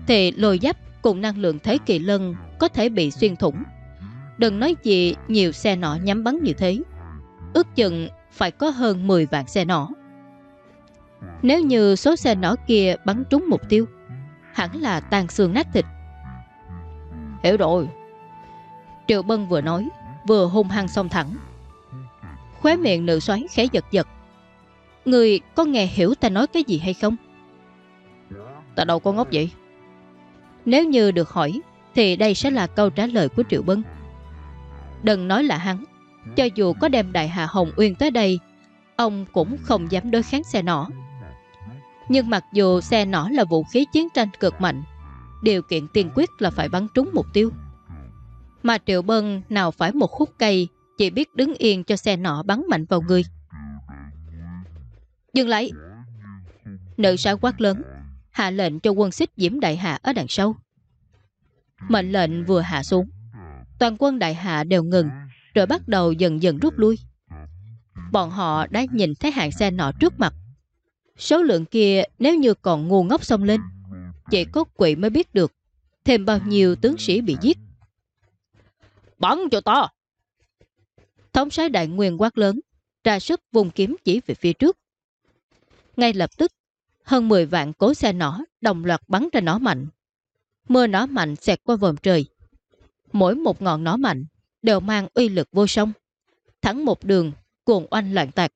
thì lôi giáp cùng năng lượng thế kỳ lân có thể bị xuyên thủng. Đừng nói gì nhiều xe nỏ nhắm bắn như thế. Ước chừng phải có hơn 10 vạn xe nỏ. Nếu như số xe nỏ kia bắn trúng mục tiêu, hẳn là tan xương nát thịt. Hiểu rồi. Triệu Bân vừa nói, vừa hung hăng song thẳng. Khóe miệng nữ xoáy khẽ giật giật. Người có nghe hiểu ta nói cái gì hay không? Ta đâu có ngốc vậy. Nếu như được hỏi, thì đây sẽ là câu trả lời của Triệu Bân. Đừng nói là hắn, cho dù có đem Đại Hạ Hồng Uyên tới đây, ông cũng không dám đối kháng xe nỏ. Nhưng mặc dù xe nỏ là vũ khí chiến tranh cực mạnh, điều kiện tiên quyết là phải bắn trúng mục tiêu. Mà Triệu Bân nào phải một khúc cây chỉ biết đứng yên cho xe nỏ bắn mạnh vào người. Dừng lại! Nữ xã quát lớn, hạ lệnh cho quân xích diễm đại hạ ở đằng sau. Mệnh lệnh vừa hạ xuống, toàn quân đại hạ đều ngừng, rồi bắt đầu dần dần rút lui. Bọn họ đã nhìn thấy hàng xe nọ trước mặt. Số lượng kia nếu như còn ngu ngốc xông lên, chỉ có quỷ mới biết được thêm bao nhiêu tướng sĩ bị giết. Bắn cho to! Thống soái đại nguyên quát lớn, ra sức vùng kiếm chỉ về phía trước. Ngay lập tức, hơn 10 vạn cố xe nỏ đồng loạt bắn ra nỏ mạnh. Mưa nỏ mạnh xẹt qua vòm trời. Mỗi một ngọn nỏ mạnh đều mang uy lực vô song. Thắng một đường, cuồng oanh loạn tạc.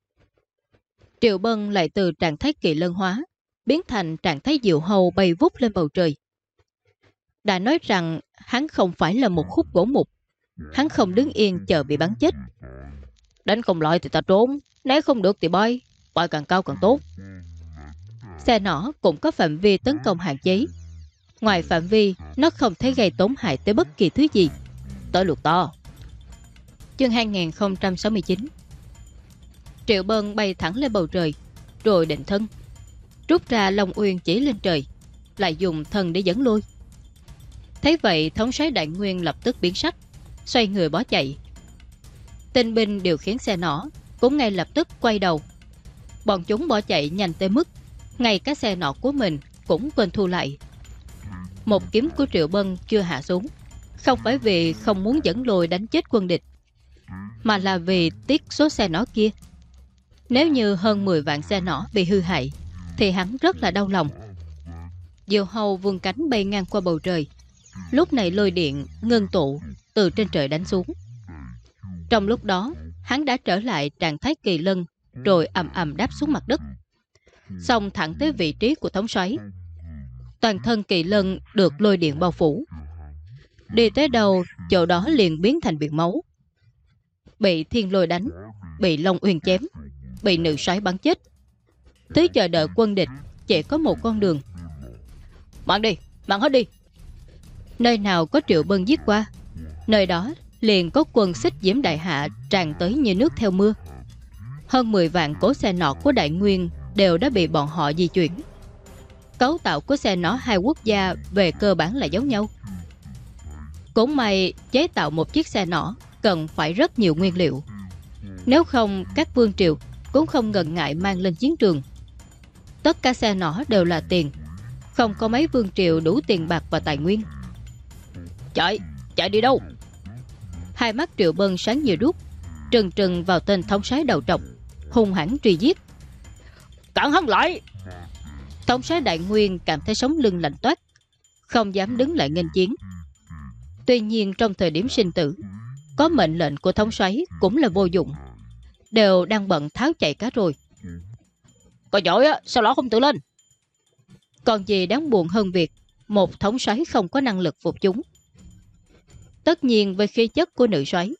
Triệu Bân lại từ trạng thái kỳ lân hóa, biến thành trạng thái diệu hầu bay vút lên bầu trời. Đã nói rằng hắn không phải là một khúc gỗ mục. Hắn không đứng yên chờ bị bắn chết. Đánh không loại thì ta trốn, nếu không được thì bay, bay càng cao càng tốt. Xe nỏ cũng có phạm vi tấn công hạn chế. Ngoài phạm vi, nó không thể gây tổn hại tới bất kỳ thứ gì. Tới lượt to. Chương 2069 Triệu Bân bay thẳng lên bầu trời, rồi định thân. Rút ra Long Uyên chỉ lên trời, lại dùng thân để dẫn lui. Thấy vậy, thống sái đại nguyên lập tức biến sắc, xoay người bỏ chạy. Tinh binh điều khiển xe nỏ, cũng ngay lập tức quay đầu. Bọn chúng bỏ chạy nhanh tới mức, ngay cả xe nọ của mình cũng quên thu lại. Một kiếm của Triệu Bân chưa hạ xuống, không phải vì không muốn dẫn lùi đánh chết quân địch, mà là vì tiếc số xe nỏ kia. Nếu như hơn 10 vạn xe nỏ bị hư hại, thì hắn rất là đau lòng. Diều hầu vươn cánh bay ngang qua bầu trời. Lúc này lôi điện, ngân tụ, từ trên trời đánh xuống. Trong lúc đó, hắn đã trở lại trạng thái kỳ lân, rồi ầm ầm đáp xuống mặt đất. Xong thẳng tới vị trí của thống xoáy. Toàn thân kỳ lân được lôi điện bao phủ. Đi tới đầu chỗ đó liền biến thành biển máu. Bị thiên lôi đánh, bị Long Uyên chém, bị nữ soái bắn chết. Tới chờ đợi quân địch, chỉ có một con đường. Mạng đi, mạng hết đi. Nơi nào có triệu bân giết qua, nơi đó liền có quân xích diễm đại hạ tràn tới như nước theo mưa. Hơn 10 vạn cố xe nọt của đại nguyên đều đã bị bọn họ di chuyển. Cấu tạo của xe nỏ hai quốc gia về cơ bản là giống nhau. Cũng may chế tạo một chiếc xe nỏ cần phải rất nhiều nguyên liệu. Nếu không, các vương triều cũng không ngần ngại mang lên chiến trường. Tất cả xe nỏ đều là tiền, không có mấy vương triều đủ tiền bạc và tài nguyên. Chạy, chạy đi đâu? Hai mắt triệu bân sáng như đúc, trừng trừng vào tên thống soái đầu trọc, hung hãn truy giết. Cản hắn lại! Thống soái Đại Nguyên cảm thấy sống lưng lạnh toát, không dám đứng lại nghênh chiến. Tuy nhiên trong thời điểm sinh tử, có mệnh lệnh của thống soái cũng là vô dụng. Đều đang bận tháo chạy cá rồi. Có giỏi á, sao lão không tự lên? Còn gì đáng buồn hơn việc một thống soái không có năng lực phục chúng. Tất nhiên với khí chất của nữ soái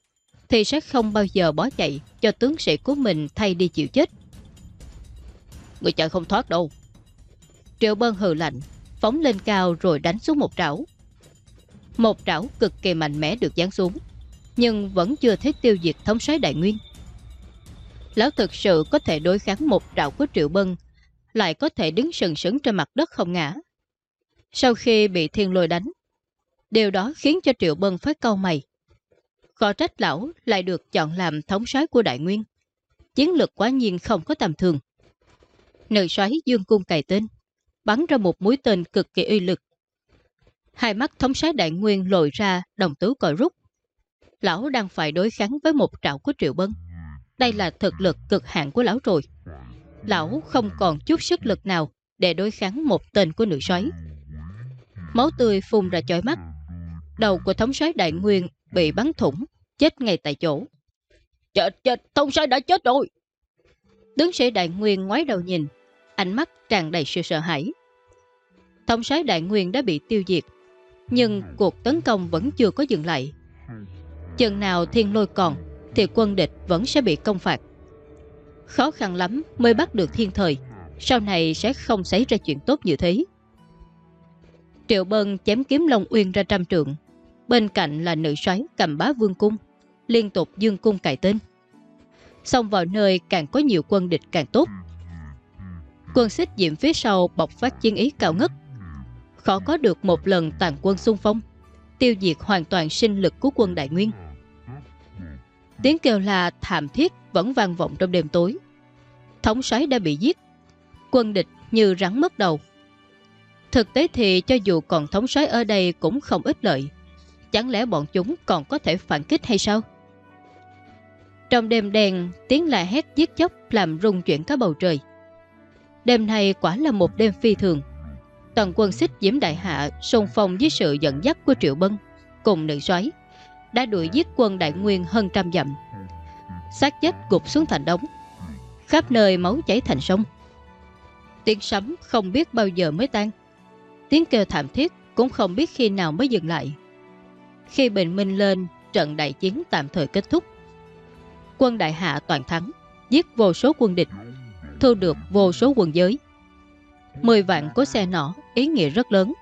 thì sẽ không bao giờ bỏ chạy cho tướng sĩ của mình thay đi chịu chết. Người chạy không thoát đâu. Triệu Bân hừ lạnh, phóng lên cao rồi đánh xuống một trảo. Một trảo cực kỳ mạnh mẽ được giáng xuống, nhưng vẫn chưa thấy tiêu diệt thống soái đại nguyên. Lão thực sự có thể đối kháng một trảo của Triệu Bân, lại có thể đứng sừng sững trên mặt đất không ngã. Sau khi bị thiên lôi đánh, điều đó khiến cho Triệu Bân phát câu mày. Khó trách lão lại được chọn làm thống soái của đại nguyên. Chiến lược quá nhiên không có tầm thường. Nữ xoáy dương cung cài tên, bắn ra một mũi tên cực kỳ uy lực. Hai mắt thống soái đại nguyên lồi ra đồng tứ còi rút. Lão đang phải đối kháng với một trạo của Triệu Bân. Đây là thực lực cực hạn của lão rồi. Lão không còn chút sức lực nào để đối kháng một tên của nữ xoáy. Máu tươi phun ra chói mắt. Đầu của thống soái đại nguyên bị bắn thủng, chết ngay tại chỗ. Chết, chết, thống soái đã chết rồi. Tướng sĩ đại nguyên ngoái đầu nhìn, ánh mắt tràn đầy sự sợ hãi. Thống soái đại nguyên đã bị tiêu diệt, nhưng cuộc tấn công vẫn chưa có dừng lại. Chừng nào thiên lôi còn, thì quân địch vẫn sẽ bị công phạt. Khó khăn lắm mới bắt được thiên thời, sau này sẽ không xảy ra chuyện tốt như thế. Triệu Bân chém kiếm Long Uyên ra trăm trượng, bên cạnh là nữ soái cầm bá vương cung, liên tục dương cung cài tên. Xong vào nơi càng có nhiều quân địch càng tốt. Quân xích diệm phía sau bộc phát chiến ý cao ngất. Khó có được một lần tàn quân xung phong, tiêu diệt hoàn toàn sinh lực của quân Đại Nguyên. Tiếng kêu là thảm thiết vẫn vang vọng trong đêm tối. Thống soái đã bị giết, quân địch như rắn mất đầu. Thực tế thì cho dù còn thống soái ở đây cũng không ít lợi. Chẳng lẽ bọn chúng còn có thể phản kích hay sao? Trong đêm đen, tiếng la hét giết chóc làm rung chuyển cả bầu trời. Đêm này quả là một đêm phi thường. Toàn quân xích diễm đại hạ Sông phong dưới sự dẫn dắt của Triệu Bân cùng nữ soái đã đuổi giết quân đại nguyên hơn trăm dặm. xác chết gục xuống thành đống. Khắp nơi máu chảy thành sông. Tiếng sấm không biết bao giờ mới tan. Tiếng kêu thảm thiết cũng không biết khi nào mới dừng lại. Khi bình minh lên, trận đại chiến tạm thời kết thúc. Quân đại hạ toàn thắng, giết vô số quân địch, thu được vô số quần giới. Mười vạn của xe nỏ, ý nghĩa rất lớn.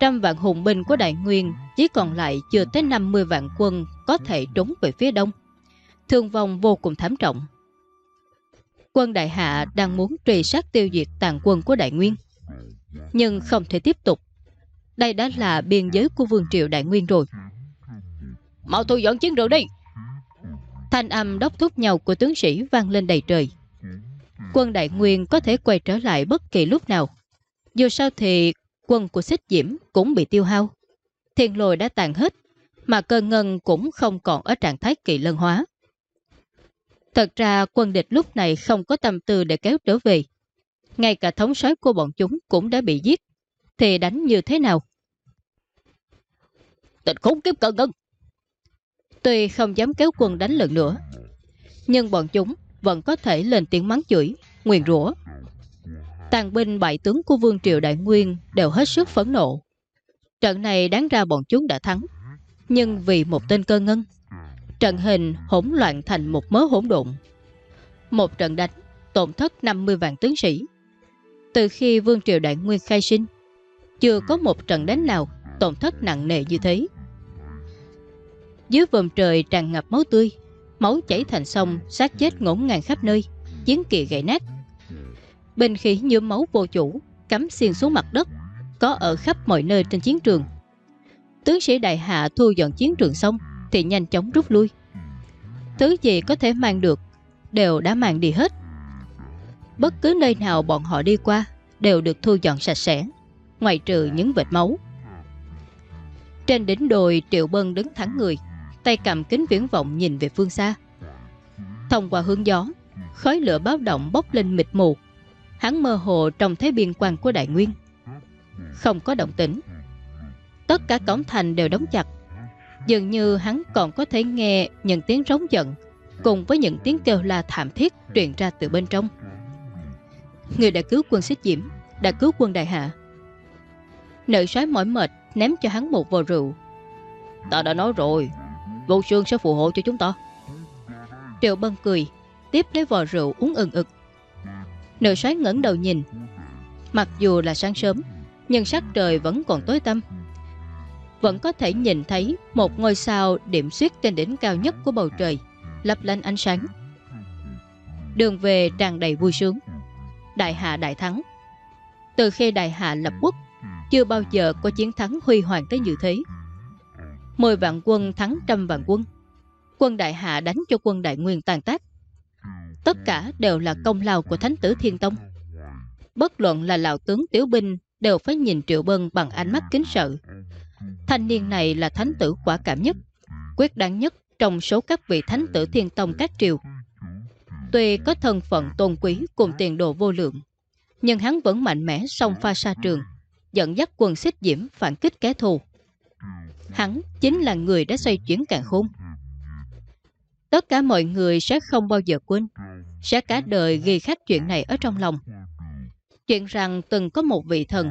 Trăm vạn hùng binh của đại nguyên chỉ còn lại chưa tới 50 vạn quân có thể trốn về phía đông. Thương vong vô cùng thảm trọng. Quân đại hạ đang muốn truy sát tiêu diệt tàn quân của đại nguyên. Nhưng không thể tiếp tục. Đây đã là biên giới của vương triều đại nguyên rồi. Mau thu dọn chiến rượu đi! Thanh âm đốc thúc nhau của tướng sĩ vang lên đầy trời. Quân đại nguyên có thể quay trở lại bất kỳ lúc nào. Dù sao thì quân của xích diễm cũng bị tiêu hao. Thiên lôi đã tàn hết, mà cơ ngân cũng không còn ở trạng thái kỳ lân hóa. Thật ra quân địch lúc này không có tâm tư để kéo trở về. Ngay cả thống soái của bọn chúng cũng đã bị giết. Thì đánh như thế nào? Tịch khốn kiếp cơ ngân! Tuy không dám kéo quân đánh lần nữa, nhưng bọn chúng vẫn có thể lên tiếng mắng chửi, nguyền rủa. Tàn binh bại tướng của Vương Triều Đại Nguyên đều hết sức phẫn nộ. Trận này đáng ra bọn chúng đã thắng, nhưng vì một tên cơ ngân, trận hình hỗn loạn thành một mớ hỗn độn. Một trận đánh tổn thất 50 vạn tướng sĩ. Từ khi Vương Triều Đại Nguyên khai sinh, chưa có một trận đánh nào tổn thất nặng nề như thế. Dưới vòm trời tràn ngập máu tươi, máu chảy thành sông, xác chết ngổn ngang khắp nơi, chiến kỳ gãy nát. Bên khí nhuộm máu vô chủ, cắm xiên xuống mặt đất, có ở khắp mọi nơi trên chiến trường. Tướng sĩ đại hạ thu dọn chiến trường xong thì nhanh chóng rút lui. Thứ gì có thể mang được đều đã mang đi hết. Bất cứ nơi nào bọn họ đi qua đều được thu dọn sạch sẽ, ngoại trừ những vệt máu. Trên đỉnh đồi Triệu Bân đứng thẳng người, tay cầm kính viễn vọng nhìn về phương xa. Thông qua hướng gió, khói lửa báo động bốc lên mịt mù. Hắn mơ hồ trông thấy biên quan của Đại Nguyên. Không có động tĩnh. Tất cả cổng thành đều đóng chặt. Dường như hắn còn có thể nghe những tiếng rống giận cùng với những tiếng kêu la thảm thiết truyền ra từ bên trong. Người đã cứu quân xích diễm, đã cứu quân đại hạ. Nữ soái mỏi mệt ném cho hắn một vò rượu. Ta đã nói rồi, vô sương sẽ phù hộ cho chúng ta. Triệu Bân cười, tiếp lấy vò rượu uống ừng ực. Nữ soái ngẩng đầu nhìn. Mặc dù là sáng sớm, nhưng sắc trời vẫn còn tối tăm. Vẫn có thể nhìn thấy một ngôi sao điểm xuyết trên đỉnh cao nhất của bầu trời, lấp lên ánh sáng. Đường về tràn đầy vui sướng. Đại hạ đại thắng. Từ khi đại hạ lập quốc, chưa bao giờ có chiến thắng huy hoàng tới như thế. Mười vạn quân thắng trăm vạn quân. Quân đại hạ đánh cho quân đại nguyên tàn tác. Tất cả đều là công lao của Thánh tử Thiên Tông. Bất luận là lão tướng tiểu binh đều phải nhìn Triệu Bân bằng ánh mắt kính sợ. Thanh niên này là thánh tử quả cảm nhất, quyết đáng nhất trong số các vị thánh tử Thiên Tông các triều. Tuy có thân phận tôn quý cùng tiền đồ vô lượng, nhưng hắn vẫn mạnh mẽ song pha sa trường, dẫn dắt quân xích diễm phản kích kẻ thù. Hắn chính là người đã xoay chuyển càng khôn. Tất cả mọi người sẽ không bao giờ quên, sẽ cả đời ghi khắc chuyện này ở trong lòng. Chuyện rằng từng có một vị thần,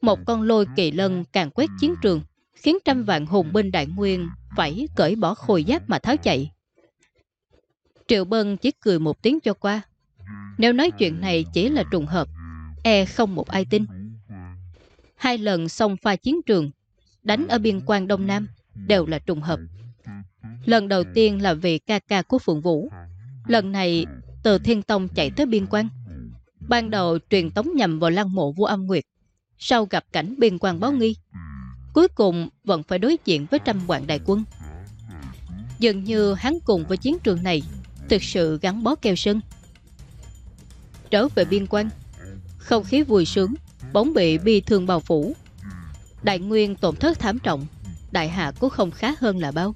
một con lôi kỳ lân càng quét chiến trường, khiến trăm vạn hùng binh đại nguyên phải cởi bỏ khôi giáp mà tháo chạy. Triệu Bân chỉ cười một tiếng cho qua. Nếu nói chuyện này chỉ là trùng hợp, e không một ai tin. Hai lần xong pha chiến trường, đánh ở biên quan Đông Nam, đều là trùng hợp. Lần đầu tiên là vì ca ca của Phượng Vũ. Lần này, từ Thiên Tông chạy tới biên quan. Ban đầu truyền tống nhầm vào lăng mộ vua âm nguyệt. Sau gặp cảnh biên quan báo nghi. Cuối cùng vẫn phải đối diện với trăm vạn đại quân. Dường như hắn cùng với chiến trường này thực sự gắn bó keo sân. Trở về biên quan, không khí vui sướng, bóng bị bi thương bao phủ. Đại nguyên tổn thất thảm trọng, đại hạ cũng không khá hơn là bao.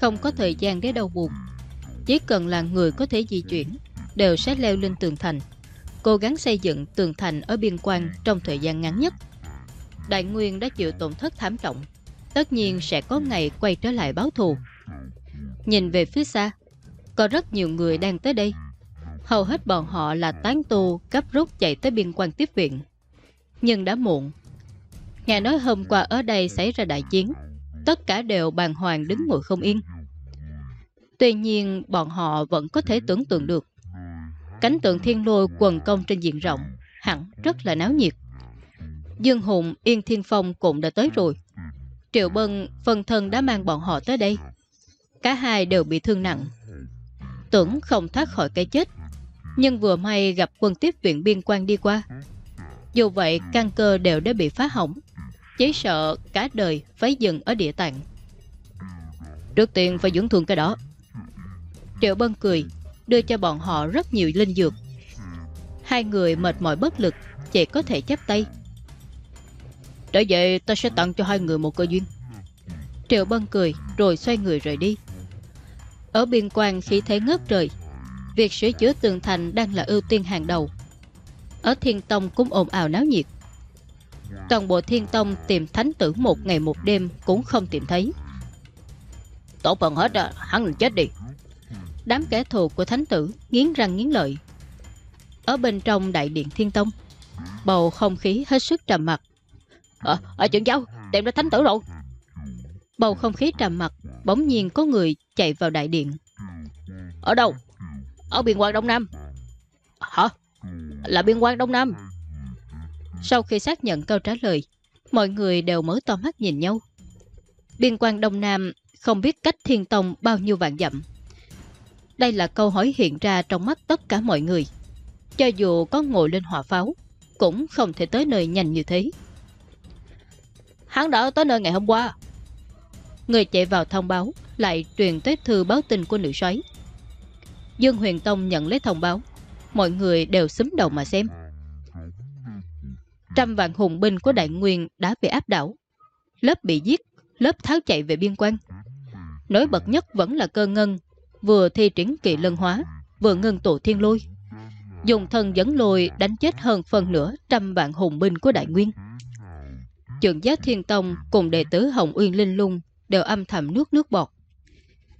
Không có thời gian để đau buồn, chỉ cần là người có thể di chuyển, đều sẽ leo lên tường thành, cố gắng xây dựng tường thành ở biên quan trong thời gian ngắn nhất. Đại nguyên đã chịu tổn thất thảm trọng, tất nhiên sẽ có ngày quay trở lại báo thù. Nhìn về phía xa, có rất nhiều người đang tới đây. Hầu hết bọn họ là tán tu cấp rút chạy tới biên quan tiếp viện. Nhưng đã muộn. Nghe nói hôm qua ở đây xảy ra đại chiến, tất cả đều bàn hoàng đứng ngồi không yên. Tuy nhiên bọn họ vẫn có thể tưởng tượng được. Cánh tượng thiên lôi quần công trên diện rộng, hẳn rất là náo nhiệt. Dương Hùng, Yên Thiên Phong cũng đã tới rồi. Triệu Bân, phần thân đã mang bọn họ tới đây. Cả hai đều bị thương nặng, tưởng không thoát khỏi cái chết. Nhưng vừa may gặp quân tiếp viện biên quan đi qua. Dù vậy, căn cơ đều đã bị phá hỏng. Chỉ sợ cả đời phải dừng ở địa tạng. Trước tiên phải dưỡng thương cái đó. Triệu Bân cười, đưa cho bọn họ rất nhiều linh dược. Hai người mệt mỏi bất lực, chỉ có thể chấp tay. Trở về ta sẽ tặng cho hai người một cơ duyên. Triệu Bân cười, rồi xoay người rời đi. Ở biên quan khí thế ngất trời Việc sửa chữa tường thành đang là ưu tiên hàng đầu Ở Thiên Tông cũng ồn ào náo nhiệt Toàn bộ Thiên Tông tìm thánh tử một ngày một đêm Cũng không tìm thấy. Tổ phận hết à, hắn là chết đi. Đám kẻ thù của thánh tử nghiến răng nghiến lợi. Ở bên trong đại điện Thiên Tông Bầu không khí hết sức trầm mặc. Ờ, à, trưởng giáo, tìm ra thánh tử rồi. Bầu không khí trầm mặc Bỗng nhiên có người chạy vào đại điện. Ở đâu? Ở biên quan Đông Nam. Hả? Là biên quan Đông Nam. Sau khi xác nhận câu trả lời, Mọi người đều mở to mắt nhìn nhau. Biên quan Đông Nam Không biết cách thiên tông bao nhiêu vạn dặm. Đây là câu hỏi hiện ra trong mắt tất cả mọi người. Cho dù có ngồi lên hỏa pháo, Cũng không thể tới nơi nhanh như thế. Hắn đã tới nơi ngày hôm qua. Người chạy vào thông báo Lại truyền tới thư báo tin của nữ soái. Dương Huyền Tông nhận lấy thông báo. Mọi người đều xúm đầu mà xem. Trăm vạn hùng binh của Đại Nguyên đã bị áp đảo Lớp bị giết Lớp tháo chạy về biên quan Nổi bật nhất vẫn là cơ ngân vừa thi triển kỳ lân hóa, vừa ngân tổ thiên lôi. Dùng thân dẫn lôi đánh chết hơn phần nửa trăm vạn hùng binh của Đại Nguyên. Trường giá Thiên Tông cùng đệ tử Hồng Uyên Linh Lung đều âm thầm nước nước bọt.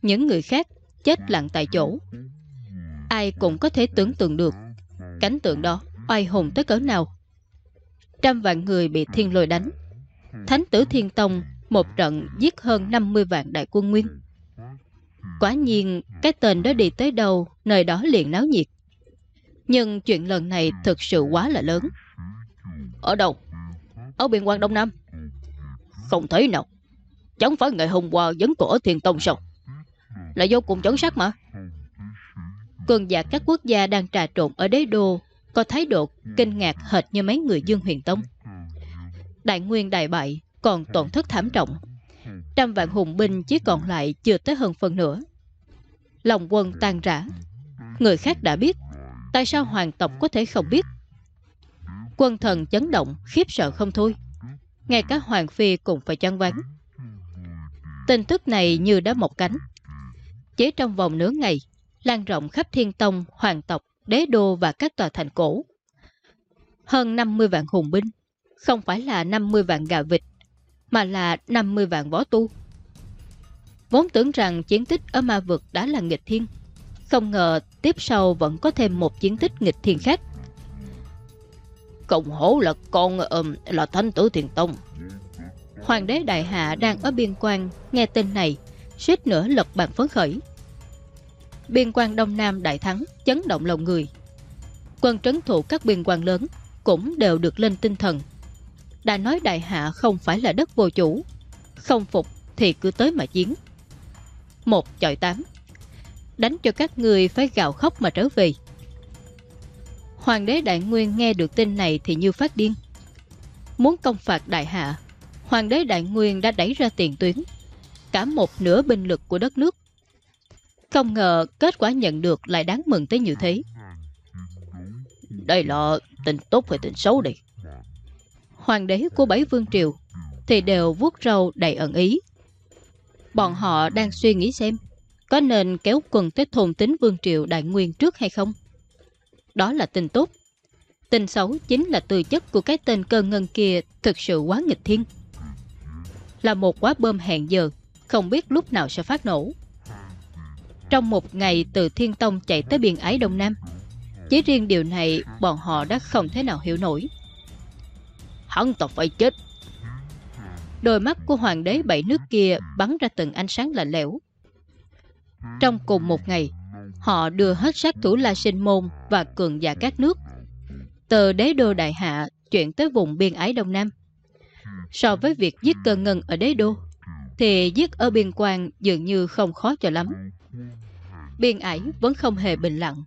Những người khác chết lặng tại chỗ. Ai cũng có thể tưởng tượng được cảnh tượng đó oai hùng tới cỡ nào. Trăm vạn người bị thiên lôi đánh. Thánh tử Thiên Tông một trận giết hơn 50 vạn đại quân nguyên. Quả nhiên, cái tên đó đi tới đâu, nơi đó liền náo nhiệt. Nhưng chuyện lần này thực sự quá là lớn. Ở đâu? Ở biên quan Đông Nam. Không thấy nào. Chẳng phải ngày hôm qua dấn cổ ở Thiền Tông sao? Là vô cùng chấn sát mà. Cường giả các quốc gia đang trà trộn ở đế đô có thái độ kinh ngạc hệt như mấy người Dương Huyền Tông. Đại nguyên đại bại, còn tổn thất thảm trọng. Trăm vạn hùng binh chỉ còn lại chưa tới hơn phần nữa. Lòng quân tan rã. Người khác đã biết, tại sao hoàng tộc có thể không biết? Quân thần chấn động, khiếp sợ không thôi. Ngay cả hoàng phi cũng phải chăn ván. Tin tức này như đã một cánh. Chỉ trong vòng nửa ngày, lan rộng khắp thiên tông, hoàng tộc, đế đô và các tòa thành cổ. Hơn 50 vạn hùng binh, không phải là 50 vạn gà vịt, mà là 50 vạn võ tu. Vốn tưởng rằng chiến tích ở ma vực đã là nghịch thiên, không ngờ tiếp sau vẫn có thêm một chiến tích nghịch thiên khác. Cộng hổ là con um, là thanh tử thiền tông. Hoàng đế Đại Hạ đang ở biên quan, nghe tin này, suýt nữa lật bàn phấn khởi. Biên quan Đông Nam đại thắng, chấn động lòng người. Quân trấn thủ các biên quan lớn cũng đều được lên tinh thần. Đã nói Đại Hạ không phải là đất vô chủ, không phục thì cứ tới mà chiến. Một chọi tám, đánh cho các người phải gào khóc mà trở về. Hoàng đế Đại Nguyên nghe được tin này thì như phát điên. Muốn công phạt Đại Hạ, Hoàng đế Đại Nguyên đã đẩy ra tiền tuyến, cả một nửa binh lực của đất nước. Không ngờ kết quả nhận được lại đáng mừng tới như thế. Đây là tình tốt hay tình xấu đây? Hoàng đế của bảy vương triều thì đều vuốt râu đầy ẩn ý. Bọn họ đang suy nghĩ xem có nên kéo quần tới thôn tính vương triều đại nguyên trước hay không. Đó là tình tốt. Tình xấu chính là tư chất của cái tên cơ ngân kia thực sự quá nghịch thiên. Là một quá bơm hẹn giờ, không biết lúc nào sẽ phát nổ. Trong một ngày từ Thiên Tông chạy tới biên ái Đông Nam, chỉ riêng điều này bọn họ đã không thể nào hiểu nổi. Hắn tộc phải chết. Đôi mắt của hoàng đế bảy nước kia bắn ra từng ánh sáng lạnh lẽo. Trong cùng một ngày, họ đưa hết sát thủ La Sinh Môn và cường giả các nước từ đế đô Đại Hạ chuyển tới vùng biên ái Đông Nam. So với việc giết cơ ngân ở đế đô, thì giết ở biên quan dường như không khó cho lắm. Biên ải vẫn không hề bình lặng.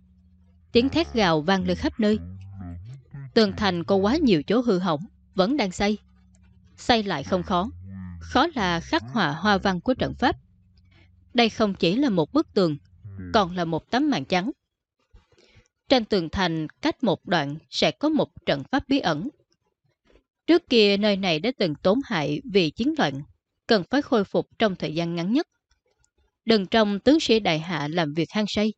Tiếng thét gào vang lên khắp nơi. Tường thành có quá nhiều chỗ hư hỏng, vẫn đang xây. Xây lại không khó. Khó là khắc họa hoa văn của trận pháp. Đây không chỉ là một bức tường, còn là một tấm màn trắng. Trên tường thành cách một đoạn sẽ có một trận pháp bí ẩn. Trước kia nơi này đã từng tốn hại vì chiến loạn, cần phải khôi phục trong thời gian ngắn nhất. Đừng trong tướng sĩ đại hạ làm việc hang say.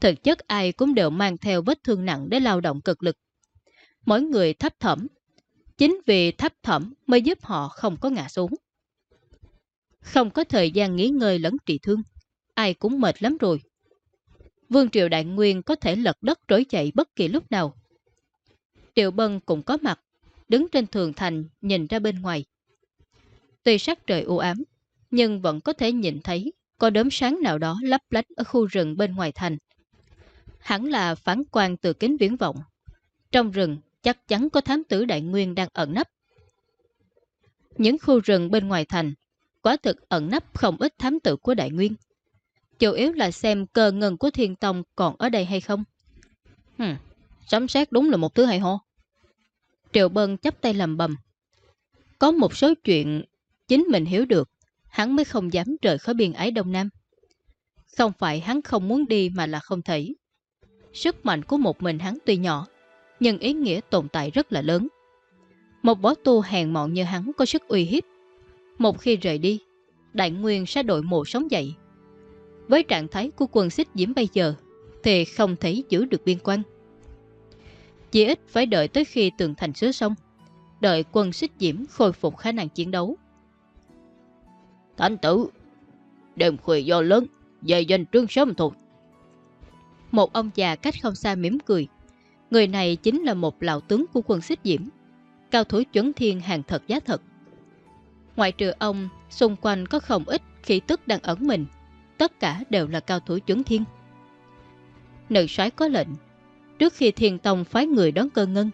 Thực chất ai cũng đều mang theo vết thương nặng để lao động cực lực. Mỗi người thấp thẩm. Chính vì thấp thẩm mới giúp họ không có ngã xuống. Không có thời gian nghỉ ngơi lẫn trị thương. Ai cũng mệt lắm rồi. Vương Triều Đại Nguyên có thể lật đất trối chạy bất kỳ lúc nào. Triệu Bân cũng có mặt, đứng trên thường thành nhìn ra bên ngoài. Tuy sắc trời u ám, nhưng vẫn có thể nhìn thấy có đốm sáng nào đó lấp lánh ở khu rừng bên ngoài thành. Hẳn là phán quan từ kính viễn vọng. Trong rừng chắc chắn có thám tử đại nguyên đang ẩn nấp. Những khu rừng bên ngoài thành, quả thực ẩn nấp không ít thám tử của đại nguyên. Chủ yếu là xem cơ ngân của thiên tông còn ở đây hay không. Hừm, sấm xét đúng là một thứ hay ho. Triệu Bân chắp tay làm bầm. Có một số chuyện chính mình hiểu được, hắn mới không dám rời khỏi biên ái Đông Nam. Không phải hắn không muốn đi mà là không thể. Sức mạnh của một mình hắn tuy nhỏ, nhưng ý nghĩa tồn tại rất là lớn. Một võ tu hèn mọn như hắn có sức uy hiếp. Một khi rời đi, đại nguyên sẽ đội mộ sống dậy. Với trạng thái của quân xích diễm bây giờ, thì không thể giữ được biên quan. Chỉ ít phải đợi tới khi tường thành sửa sông đợi quân xích diễm khôi phục khả năng chiến đấu. Thánh tử, đêm khuya do lớn, về danh trương sớm thôi. Một ông già cách không xa mỉm cười. Người này chính là một lão tướng của quân xích diễm, cao thủ chuẩn thiên hàng thật giá thật. Ngoại trừ ông, xung quanh có không ít khí tức đang ẩn mình, tất cả đều là cao thủ chuẩn thiên. Nữ soái có lệnh, trước khi thiên tông phái người đón cơ ngân,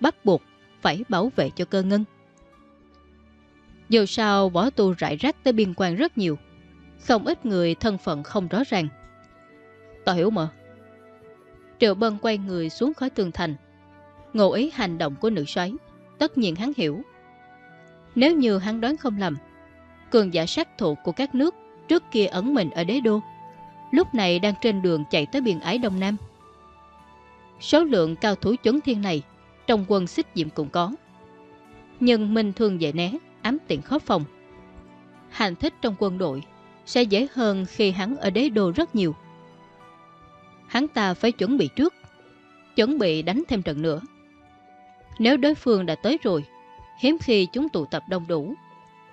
bắt buộc phải bảo vệ cho cơ ngân. Dù sao võ tu rải rác tới biên quan rất nhiều, không ít người thân phận không rõ ràng. Tao hiểu mà. Triệu Bân quay người xuống khỏi tường thành. Ngộ ý hành động của nữ xoáy tất nhiên hắn hiểu. Nếu như hắn đoán không lầm, cường giả sát thủ của các nước trước kia ẩn mình ở đế đô, lúc này đang trên đường chạy tới biên ái Đông Nam. Số lượng cao thủ chấn thiên này trong quân xích diệm cũng có. Nhưng Minh thường dễ né, ám tiện khó phòng. Hành thích trong quân đội sẽ dễ hơn khi hắn ở đế đô rất nhiều. Hắn ta phải chuẩn bị trước, chuẩn bị đánh thêm trận nữa. Nếu đối phương đã tới rồi, hiếm khi chúng tụ tập đông đủ,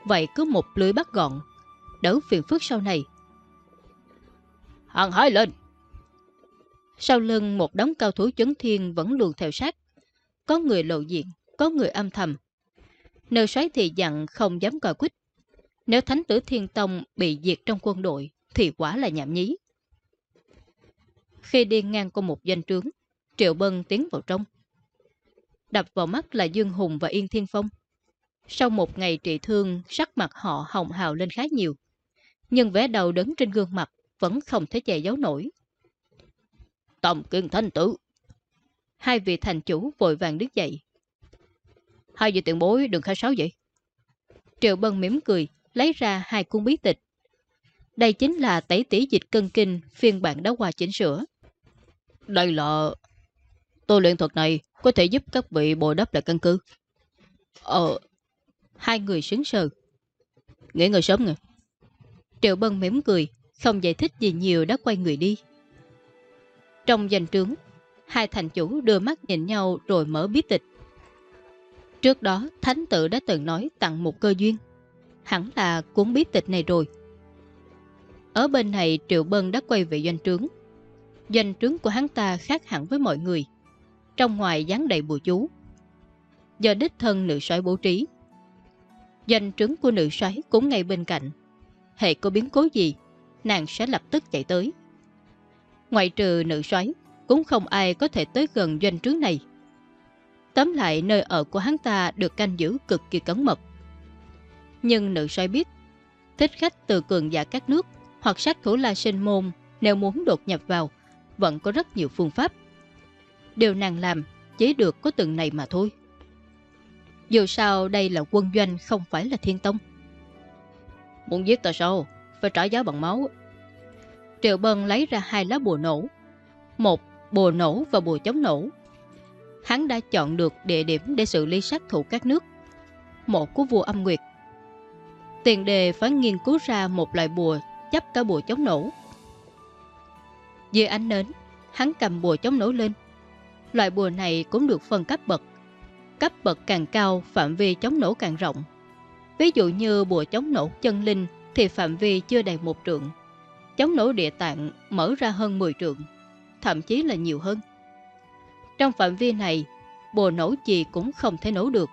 vậy cứ một lưới bắt gọn, đỡ phiền phức sau này. Hằng hái lên! Sau lưng một đống cao thủ chấn thiên vẫn luôn theo sát. Có người lộ diện, có người âm thầm. Nơi xoáy thì dặn không dám coi quýt. Nếu Thánh tử Thiên Tông bị diệt trong quân đội, thì quả là nhảm nhí. Khi đi ngang qua một doanh trướng, Triệu Bân tiến vào trong. Đập vào mắt là Dương Hùng và Yên Thiên Phong. Sau một ngày trị thương, sắc mặt họ hồng hào lên khá nhiều. Nhưng vẻ đầu đớn trên gương mặt vẫn không thể che giấu nổi. Tổng kiên thanh tử. Hai vị thành chủ vội vàng đứng dậy. Hai vị tiện bối đừng khai sáo vậy. Triệu Bân mỉm cười, lấy ra hai cuốn bí tịch. Đây chính là tẩy tỷ dịch cân kinh phiên bản đã qua chỉnh sửa. Đây là... Tôi luyện thuật này có thể giúp các vị bồi đắp lại căn cứ. Ờ... Hai người sướng sờ. Nghỉ ngơi sớm nghe. Triệu Bân mỉm cười, không giải thích gì nhiều đã quay người đi. Trong danh trướng, hai thành chủ đưa mắt nhìn nhau rồi mở bí tịch. Trước đó, Thánh tử đã từng nói tặng một cơ duyên. Hẳn là cuốn bí tịch này rồi. Ở bên này Triệu Bân đã quay về doanh trướng. Doanh trướng của hắn ta khác hẳn với mọi người. Trong ngoài dán đầy bùa chú. Do đích thân nữ soái bố trí. Doanh trướng của nữ soái cũng ngay bên cạnh. Hệ có biến cố gì, nàng sẽ lập tức chạy tới. Ngoại trừ nữ soái cũng không ai có thể tới gần doanh trướng này. Tóm lại nơi ở của hắn ta được canh giữ cực kỳ cẩn mật. Nhưng nữ soái biết, thích khách từ cường giả các nước hoặc sát thủ La Sinh Môn nếu muốn đột nhập vào, vẫn có rất nhiều phương pháp. Điều nàng làm chỉ được có từng này mà thôi. Dù sao đây là quân doanh không phải là thiên tông. Muốn giết ta sao? Phải trả giá bằng máu. Triệu Bân lấy ra hai lá bùa nổ. Một bùa nổ và bùa chống nổ. Hắn đã chọn được địa điểm để xử lý sát thủ các nước. mộ của vua âm nguyệt. Tiền đề phải nghiên cứu ra một loại bùa chấp cả bùa chống nổ. Dưới ánh nến, hắn cầm bùa chống nổ lên. Loại bùa này cũng được phân cấp bậc. Cấp bậc càng cao, phạm vi chống nổ càng rộng. Ví dụ như bùa chống nổ chân linh thì phạm vi chưa đầy một trượng. Chống nổ địa tạng mở ra hơn 10 trượng, thậm chí là nhiều hơn. Trong phạm vi này, bùa nổ gì cũng không thể nổ được.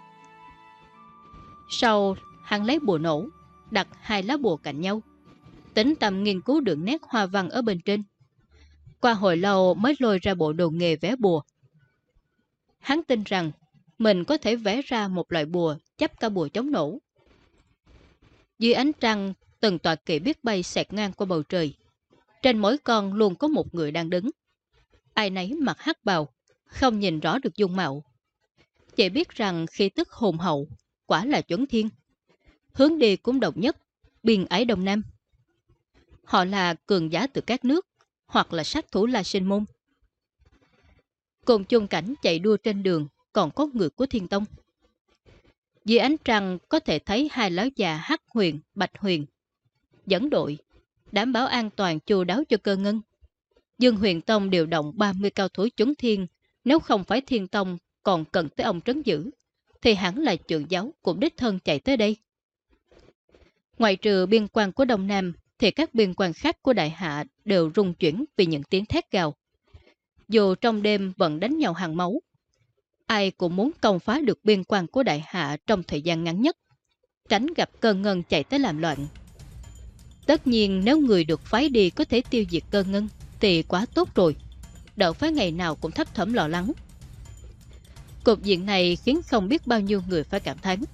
Sau, hắn lấy bùa nổ, đặt hai lá bùa cạnh nhau tính tầm nghiên cứu đường nét hoa văn ở bên trên. Qua hồi lâu mới lôi ra bộ đồ nghề vẽ bùa. Hắn tin rằng mình có thể vẽ ra một loại bùa chấp cả bùa chống nổ. Dưới ánh trăng, từng tòa kỵ biết bay xẹt ngang qua bầu trời. Trên mỗi con luôn có một người đang đứng. Ai nấy mặc hắc bào, không nhìn rõ được dung mạo. Chỉ biết rằng khi tức hồn hậu, quả là chuẩn thiên. Hướng đi cũng đồng nhất, biên ái Đông Nam. Họ là cường giả từ các nước, hoặc là sát thủ La Sinh Môn. Cùng chung cảnh chạy đua trên đường, còn có người của Thiên Tông. Dưới ánh trăng có thể thấy hai lão già Hắc Huyền, Bạch Huyền. Dẫn đội, Đảm bảo an toàn chu đáo cho cơ ngân. Dương huyền tông điều động 30 cao thủ chúng thiên, nếu không phải thiên tông còn cần tới ông trấn giữ, thì hẳn là trưởng giáo cũng đích thân chạy tới đây. Ngoài trừ biên quan của Đông Nam, thì các biên quan khác của Đại Hạ đều rung chuyển vì những tiếng thét gào. Dù trong đêm vẫn đánh nhau hàng máu, ai cũng muốn công phá được biên quan của Đại Hạ trong thời gian ngắn nhất, tránh gặp cơn ngân chạy tới làm loạn. Tất nhiên nếu người được phái đi có thể tiêu diệt cơn ngân thì quá tốt rồi, đạo phái ngày nào cũng thấp thẩm lo lắng. Cục diện này khiến không biết bao nhiêu người phải cảm thán,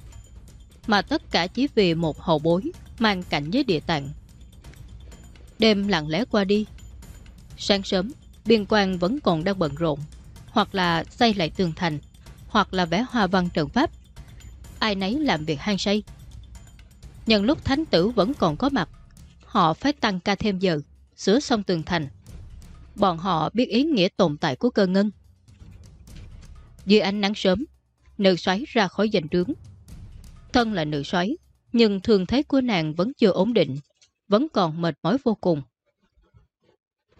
mà tất cả chỉ vì một hậu bối mang cảnh với địa tạng. Đêm lặng lẽ qua đi, sáng sớm biên quan vẫn còn đang bận rộn, hoặc là xây lại tường thành, hoặc là vẽ hoa văn trận pháp. Ai nấy làm việc hang say. Nhân lúc thánh tử vẫn còn có mặt, họ phải tăng ca thêm giờ, sửa xong tường thành. Bọn họ biết ý nghĩa tồn tại của cơ ngân. Dưới ánh nắng sớm, nữ xoáy ra khỏi danh trướng. Thân là nữ xoáy, nhưng thường thế của nàng vẫn chưa ổn định, vẫn còn mệt mỏi vô cùng.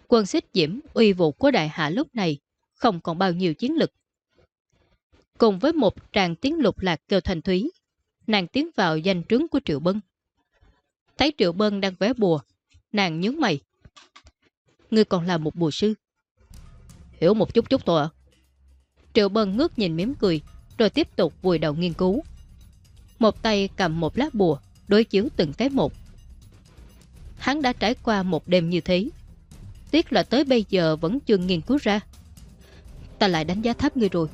Quân xích diễm uy vụ của đại hạ lúc này không còn bao nhiêu chiến lực. Cùng với một tràng tiếng lục lạc kêu thành thúy, nàng tiến vào danh trướng của Triệu Bân. Thấy Triệu Bân đang vẽ bùa, nàng nhướng mày. Ngươi còn là một bùa sư. Hiểu một chút chút thôi ạ. Triệu Bân ngước nhìn mỉm cười, rồi tiếp tục vùi đầu nghiên cứu. Một tay cầm một lá bùa, đối chiếu từng cái một. Hắn đã trải qua một đêm như thế. Tiếc là tới bây giờ vẫn chưa nghiên cứu ra. Ta lại đánh giá thấp ngươi rồi.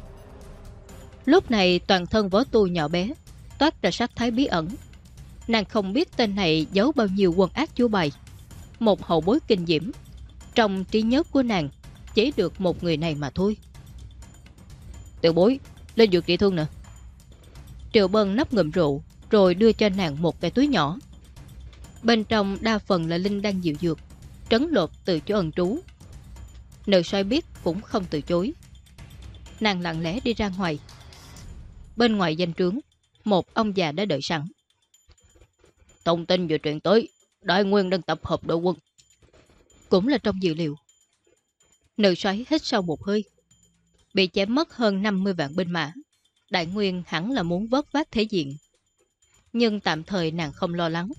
Lúc này toàn thân võ tu nhỏ bé, toát ra sắc thái bí ẩn. Nàng không biết tên này giấu bao nhiêu quân ác chúa bày. Một hậu bối kinh diễm. Trong trí nhớ của nàng, chỉ được một người này mà thôi. Tiểu bối, lên dược trị thương nè. Triệu Bân nắp ngụm rượu, rồi đưa cho nàng một cái túi nhỏ. Bên trong đa phần là Linh đang dịu dược, trấn lột từ chỗ ẩn trú. Nữ xoay biết cũng không từ chối. Nàng lặng lẽ đi ra ngoài. Bên ngoài danh trướng, một ông già đã đợi sẵn. Thông tin vừa truyền tới, Đại Nguyên đang tập hợp đội quân. Cũng là trong dự liệu. Nữ xoáy hít sâu một hơi. Bị chém mất hơn 50 vạn binh mã. Đại Nguyên hẳn là muốn vớt vát thế diện. Nhưng tạm thời nàng không lo lắng.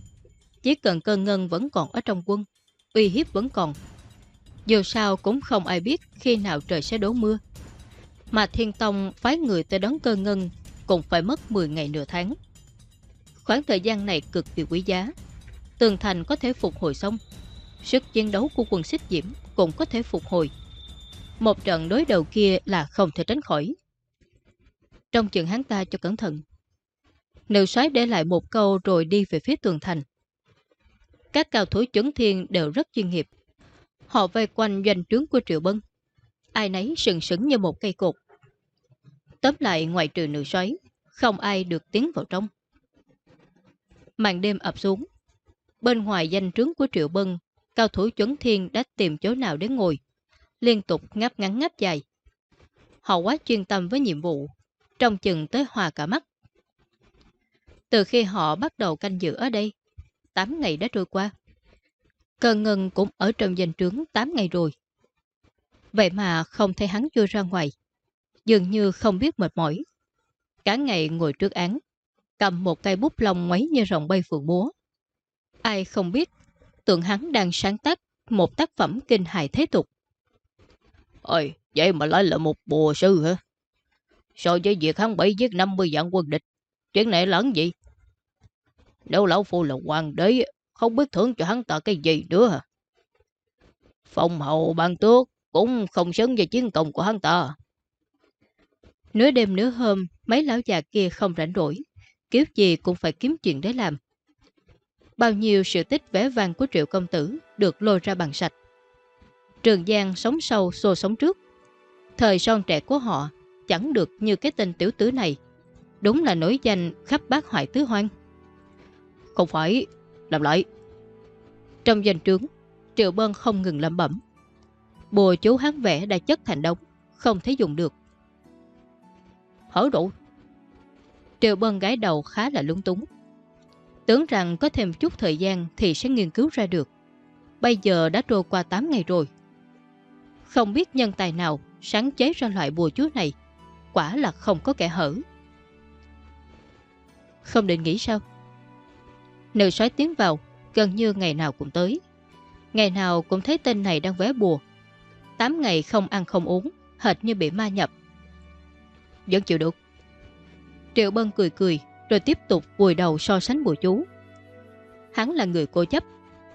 Chỉ cần cơn ngân vẫn còn ở trong quân, uy hiếp vẫn còn. Dù sao cũng không ai biết khi nào trời sẽ đổ mưa. Mà Thiên Tông phái người tới đón cơ ngân cũng phải mất 10 ngày nửa tháng. Khoảng thời gian này cực kỳ quý giá. Tường thành có thể phục hồi xong. Sức chiến đấu của quân xích diễm cũng có thể phục hồi. Một trận đối đầu kia là không thể tránh khỏi. Trong chừng hắn ta cho cẩn thận. Nữ soái để lại một câu rồi đi về phía tường thành. Các cao thủ chuẩn thiên đều rất chuyên nghiệp. Họ vây quanh doanh trướng của Triệu Bân. Ai nấy sừng sững như một cây cột. Tóm lại ngoài trừ nữ xoáy, không ai được tiến vào trong. Màn đêm ập xuống. Bên ngoài danh trướng của Triệu Bân, cao thủ chuẩn thiên đã tìm chỗ nào để ngồi, liên tục ngáp ngắn ngáp dài. Họ quá chuyên tâm với nhiệm vụ, trong chừng tới hòa cả mắt. Từ khi họ bắt đầu canh giữ ở đây, 8 ngày đã trôi qua. Cơn ngân cũng ở trong danh trướng 8 ngày rồi. Vậy mà không thấy hắn chui ra ngoài. Dường như không biết mệt mỏi. Cả ngày ngồi trước án, cầm một cây bút lông ngoáy như rồng bay phượng múa. Ai không biết, tưởng hắn đang sáng tác một tác phẩm kinh hài thế tục. Ôi, vậy mà lại là một bùa sư hả? So với việc hắn bảy giết 50 vạn quân địch, chuyện này lẫn gì? Nếu lão phu là hoàng đế, không biết thưởng cho hắn ta cái gì nữa hả? Phong hậu ban tước cũng không xứng về chiến công của hắn ta. Nửa đêm nửa hôm, mấy lão già kia không rảnh rỗi, kiểu gì cũng phải kiếm chuyện để làm. Bao nhiêu sự tích vẽ vang của triệu công tử được lôi ra bằng sạch. Trường Giang sống sâu xô sống trước. Thời son trẻ của họ chẳng được như cái tên tiểu tử này. Đúng là nổi danh khắp bát hoại tứ hoang. Không phải, làm lại. Trong danh trướng, Triệu Bân không ngừng lẩm bẩm. Bùa chú hán vẽ đã chất thành đống, không thể dùng được. Hở đủ. Triệu Bân gái đầu khá là lung túng. Tưởng rằng có thêm chút thời gian thì sẽ nghiên cứu ra được. Bây giờ đã trôi qua 8 ngày rồi. Không biết nhân tài nào sáng chế ra loại bùa chú này. Quả là không có kẻ hở. Không định nghĩ sao? Nữ sói tiến vào, gần như ngày nào cũng tới. Ngày nào cũng thấy tên này đang vé bùa. 8 ngày không ăn không uống, hệt như bị ma nhập. Vẫn chịu được. Triệu Bân cười cười, rồi tiếp tục vùi đầu so sánh bùa chú. Hắn là người cố chấp,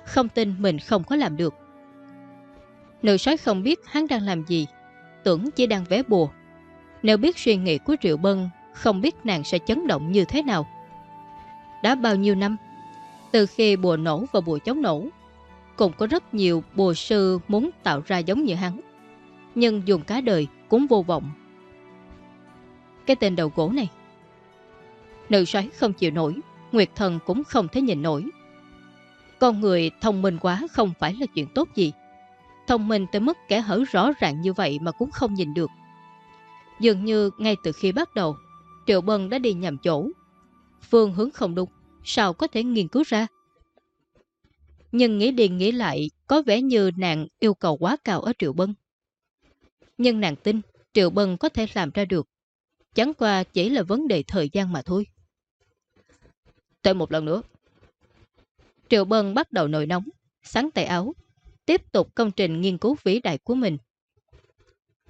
không tin mình không có làm được. Nữ soái không biết hắn đang làm gì, tưởng chỉ đang vé bùa. Nếu biết suy nghĩ của Triệu Bân, không biết nàng sẽ chấn động như thế nào. Đã bao nhiêu năm, từ khi bùa nổ và bùa chống nổ, cũng có rất nhiều bùa sư muốn tạo ra giống như hắn. Nhưng dùng cả đời cũng vô vọng. Cái tên đầu gỗ này. Nữ xoáy không chịu nổi, Nguyệt thần cũng không thể nhìn nổi. Con người thông minh quá không phải là chuyện tốt gì. Thông minh tới mức kẻ hở rõ ràng như vậy mà cũng không nhìn được. Dường như ngay từ khi bắt đầu, Triệu Bân đã đi nhầm chỗ. Phương hướng không đúng, sao có thể nghiên cứu ra? Nhưng nghĩ đi nghĩ lại, có vẻ như nàng yêu cầu quá cao ở Triệu Bân. Nhưng nàng tin Triệu Bân có thể làm ra được. Chẳng qua chỉ là vấn đề thời gian mà thôi. Thêm một lần nữa. Triệu Bân bắt đầu nổi nóng, sáng tay áo, tiếp tục công trình nghiên cứu vĩ đại của mình.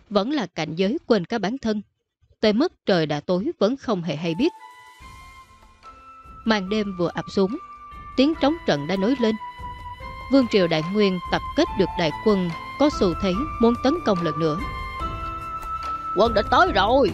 Vẫn là cảnh giới quên cả bản thân, tới mức trời đã tối vẫn không hề hay biết. Màn đêm vừa ập xuống, tiếng trống trận đã nối lên. Vương Triều Đại Nguyên tập kết được đại quân có xu thế muốn tấn công lần nữa. Quân đã tới rồi!